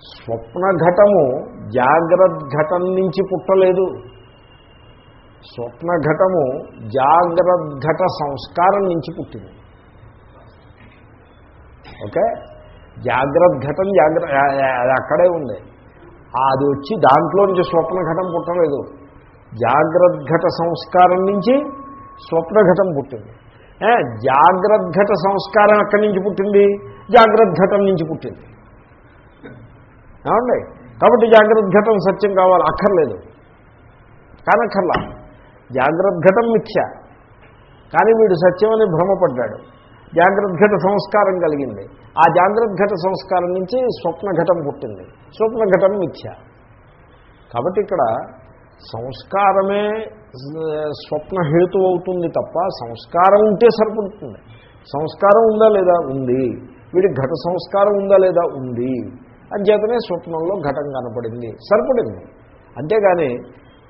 స్వప్నఘటము జాగ్రద్ఘటం నుంచి పుట్టలేదు. స్వప్నఘటము జాగ్రద్ఘట సంస్కారం నుంచి పుట్టింది. ఓకే? జాగ్రద్ఘటం జాగ్ర అది అక్కడే ఉంది. అది వచ్చి దాంట్లో నుంచి స్వప్నఘటం పుట్టలేదు. జాగ్రద్ఘట సంస్కారం నుంచి స్వప్నఘటం పుట్టింది. జాగ్రద్ఘట సంస్కారం ఎక్కడి నుంచి పుట్టింది? జాగ్రద్ఘటం నుంచి పుట్టింది. ఏమండి? కాబట్టి జాగ్రద్ఘటం సత్యం కావాలి అక్కర్లేదు. కానక్కర్లా. జాగ్రద్ఘటం మిథ్య. కానీ వీడు సత్యమని భ్రమపడ్డాడు. జాగ్రత్తఘట సంస్కారం కలిగింది. ఆ జాగ్రద్ఘట సంస్కారం నుంచి స్వప్నఘటం పుట్టింది. స్వప్నఘటం మిథ్య. కాబట్టి ఇక్కడ సంస్కారమే స్వప్న హేతు అవుతుంది తప్ప సంస్కారం ఉంటే సరిపడుతుంది. సంస్కారం ఉందా లేదా? ఉంది. వీడికి ఘట సంస్కారం ఉందా లేదా? ఉంది. అంచేతనే స్వప్నంలో ఘటం కనపడింది. సరిపడింది. అంతేగాని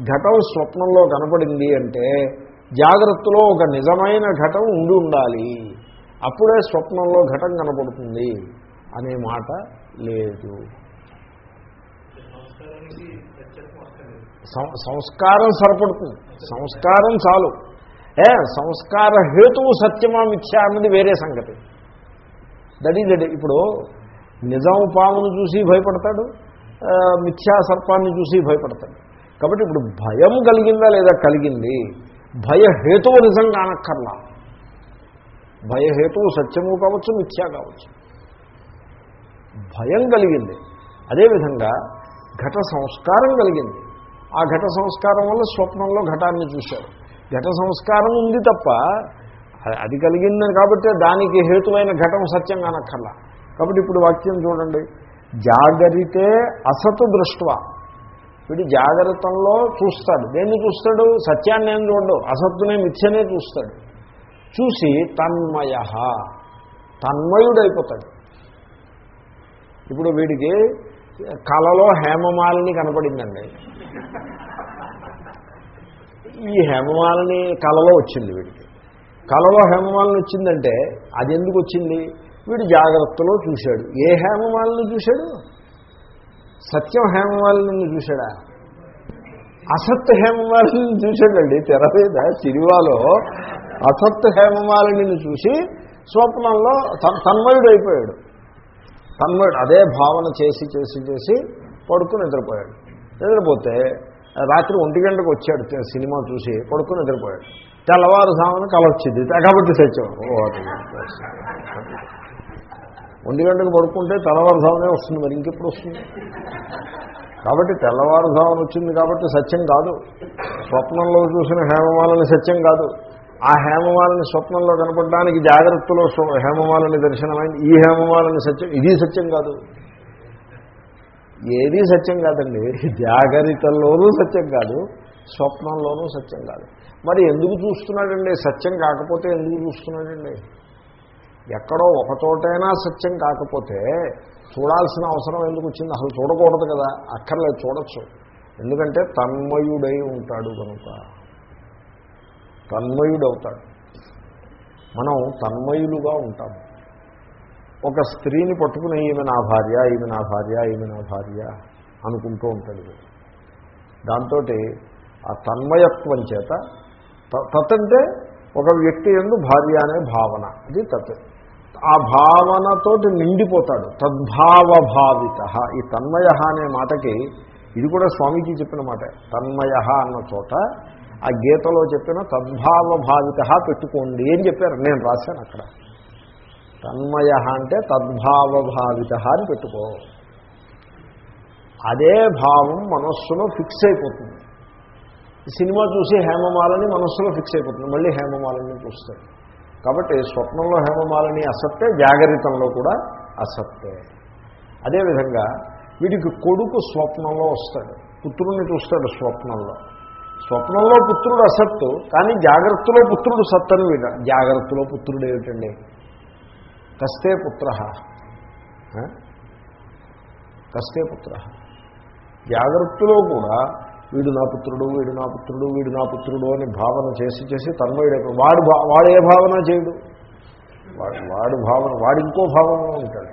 ఘటం స్వప్నంలో కనపడింది అంటే జాగ్రత్తలో ఒక నిజమైన ఘటం ఉండి ఉండాలి. అప్పుడే స్వప్నంలో ఘటం కనపడుతుంది అనే మాట లేదు. సం- సంస్కారం సరిపడుతుంది. సంస్కారం చాలు. ఏ సంస్కార హేతువు సత్యమా మిథ్యా అన్నది వేరే సంగతి. దట్ ఈజ్ ఇప్పుడు నిజం పామును చూసి భయపడతాడు మిథ్యా సర్పాన్ని చూసి భయపడతాడు. కాబట్టి ఇప్పుడు భయం కలిగిందా లేదా కలిగింది? భయహేతువు నిజం కానక్కర్లా భయహేతువు సత్యము కావచ్చు మిథ్యా కావచ్చు. భయం కలిగింది. అదేవిధంగా ఘట సంస్కారం కలిగింది. ఆ ఘట సంస్కారం వల్ల స్వప్నంలో ఘటాన్ని చూశారు. ఘట సంస్కారం ఉంది తప్ప అది కలిగిందని కాబట్టి దానికి హేతువైన ఘటం సత్యం కానక్కర్లా కాబట్టి ఇప్పుడు వాక్యం చూడండి. జాగరితే అసతు దృష్ట్వా. వీడు జాగ్రత్తలో చూస్తాడు. దేన్ని చూస్తాడు? సత్యాన్ని ఏం చూడడు. అసత్తునే మిథ్యనే చూస్తాడు. చూసి తన్మయ తన్మయుడైపోతాడు. ఇప్పుడు వీడికి కలలో హేమమాలిని కనపడిందండి. ఈ హేమమాలిని కలలో వచ్చింది వీడికి. కలలో హేమమాలిని వచ్చిందంటే అది ఎందుకు వచ్చింది? వీడు జాగ్రత్తలో చూశాడు. ఏ హేమమాలిని చూశాడు? సత్యం హేమమాలిని చూశాడా? అసత్ హేమమాలిని చూశాడండి. తెర మీద సినిమాలో అసత్ హేమమాలిని చూసి స్వప్నంలో తన్మయుడు అయిపోయాడు తన్మయుడు అదే భావన చేసి చేసి చేసి పడుకుని నిద్రపోయాడు. నిద్రపోతే రాత్రి ఒంటి గంటకు వచ్చాడు సినిమా చూసి పడుకుని నిద్రపోయాడు. తెల్లవారుజామున కల వచ్చింది కాబట్టి సత్యం ఓ, అది. ఒంటి గంటకు పడుకుంటే తెల్లవారుజామునే వస్తుంది మరి ఇంకెప్పుడు వస్తుంది? కాబట్టి తెల్లవారుజామున వచ్చింది కాబట్టి సత్యం కాదు. స్వప్నంలో చూసిన హేమమాలని సత్యం కాదు. ఆ హేమమాలని స్వప్నంలో కనపడడానికి జాగ్రత్తలో హేమమాలని దర్శనమైంది. ఈ హేమమాలని సత్యం ఇది సత్యం కాదు. ఏదీ సత్యం కాదండి జాగరితల్లోనూ సత్యం కాదు స్వప్నంలోనూ సత్యం కాదు. మరి ఎందుకు చూస్తున్నాడండి? సత్యం కాకపోతే ఎందుకు చూస్తున్నాడండి? ఎక్కడో ఒకచోటైనా సత్యం కాకపోతే చూడాల్సిన అవసరం ఎందుకు వచ్చింది? అసలు చూడకూడదు కదా. అక్కర్లేదు చూడొచ్చు. ఎందుకంటే తన్మయుడై ఉంటాడు కనుక. తన్మయుడవుతాడు. మనం తన్మయులుగా ఉంటాము ఒక స్త్రీని పట్టుకుని ఈమె నా భార్య ఈమె నా భార్య ఈమె నా భార్య అనుకుంటూ ఉంటాడు. దాంతో ఆ తన్మయత్వం చేత త- తత్ అంటే ఒక వ్యక్తి ఎందు భార్య అనే భావన. అది తత్. ఆ భావనతోటి నిండిపోతాడు. తద్భావ భావిత ఈ తన్మయ అనే మాటకి ఇది కూడా స్వామీజీ చెప్పిన మాట. తన్మయ అన్న చోట ఆ గీతలో చెప్పిన తద్భావ భావిత పెట్టుకోండి అని చెప్పారు. నేను రాశాను అక్కడ. తన్మయ అంటే తద్భావ భావిత అని పెట్టుకో. అదే భావం మనస్సులో ఫిక్స్ అయిపోతుంది. సినిమా చూసి హేమమాలని మనస్సులో ఫిక్స్ అయిపోతుంది. మళ్ళీ హేమమాలని చూస్తాడు కాబట్టి స్వప్నంలో హేమమాలని అసత్తే జాగరితంలో కూడా అసత్తే. అదేవిధంగా వీడికి కొడుకు స్వప్నంలో వస్తాడు. పుత్రుడిని చూస్తాడు స్వప్నంలో. స్వప్నంలో పుత్రుడు అసత్తు కానీ జాగ్రత్తలో పుత్రుడు సత్తను వీడ. జాగ్రత్తలో పుత్రుడు ఏమిటండి? కస్తే పుత్ర. కస్తే పుత్ర. జాగ్రత్తలో కూడా వీడు నా పుత్రుడు వీడు నా పుత్రుడు వీడు నా పుత్రుడు అని భావన చేసి చేసి తన్మయుడైపోయి వాడు వాడు ఏ భావన చేయడు. వాడు వాడు భావన వాడు ఇంకో భావనలో ఉంటాడు.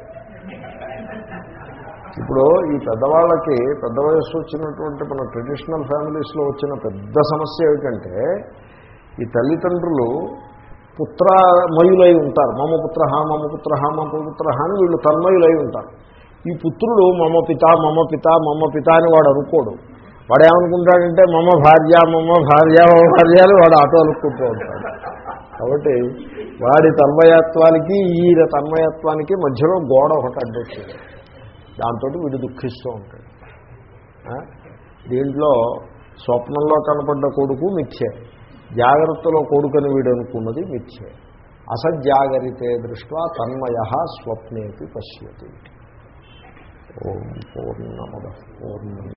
ఇప్పుడు ఈ పెద్దవాళ్ళకి పెద్ద వయస్సు వచ్చినటువంటి మన ట్రెడిషనల్ ఫ్యామిలీస్లో వచ్చిన పెద్ద సమస్య ఏమిటంటే ఈ తల్లిదండ్రులు పుత్రమయులై ఉంటారు. మమ పుత్ర మమ పుత్ర మమ పుత్ర అని వీళ్ళు తన్మయులై ఉంటారు. ఈ పుత్రుడు మమ పిత మమ పిత మమ పిత అని వాడు అనుకోడు. వాడు ఏమనుకుంటాడంటే మమ్మ భార్య మమ భార్య మమ్మ భార్య అని వాడు ఆటో అనుకుంటూ ఉంటాడు. కాబట్టి వాడి తన్మయత్వానికి ఈయన తన్మయత్వానికి మధ్యలో గోడ ఒకటి అడ్డొచ్చింది. దాంతో వీడు దుఃఖిస్తూ ఉంటాడు. దీంట్లో స్వప్నంలో కనపడ్డ కొడుకు మిథ్యే. జాగ్రత్తలో కొడుకని వీడు అనుకున్నది మిథ్యే. అసజాగరితే దృష్ట్యా తన్మయ స్వప్నేపి పశ్యతి. ఓం పూర్ణమద పూర్ణ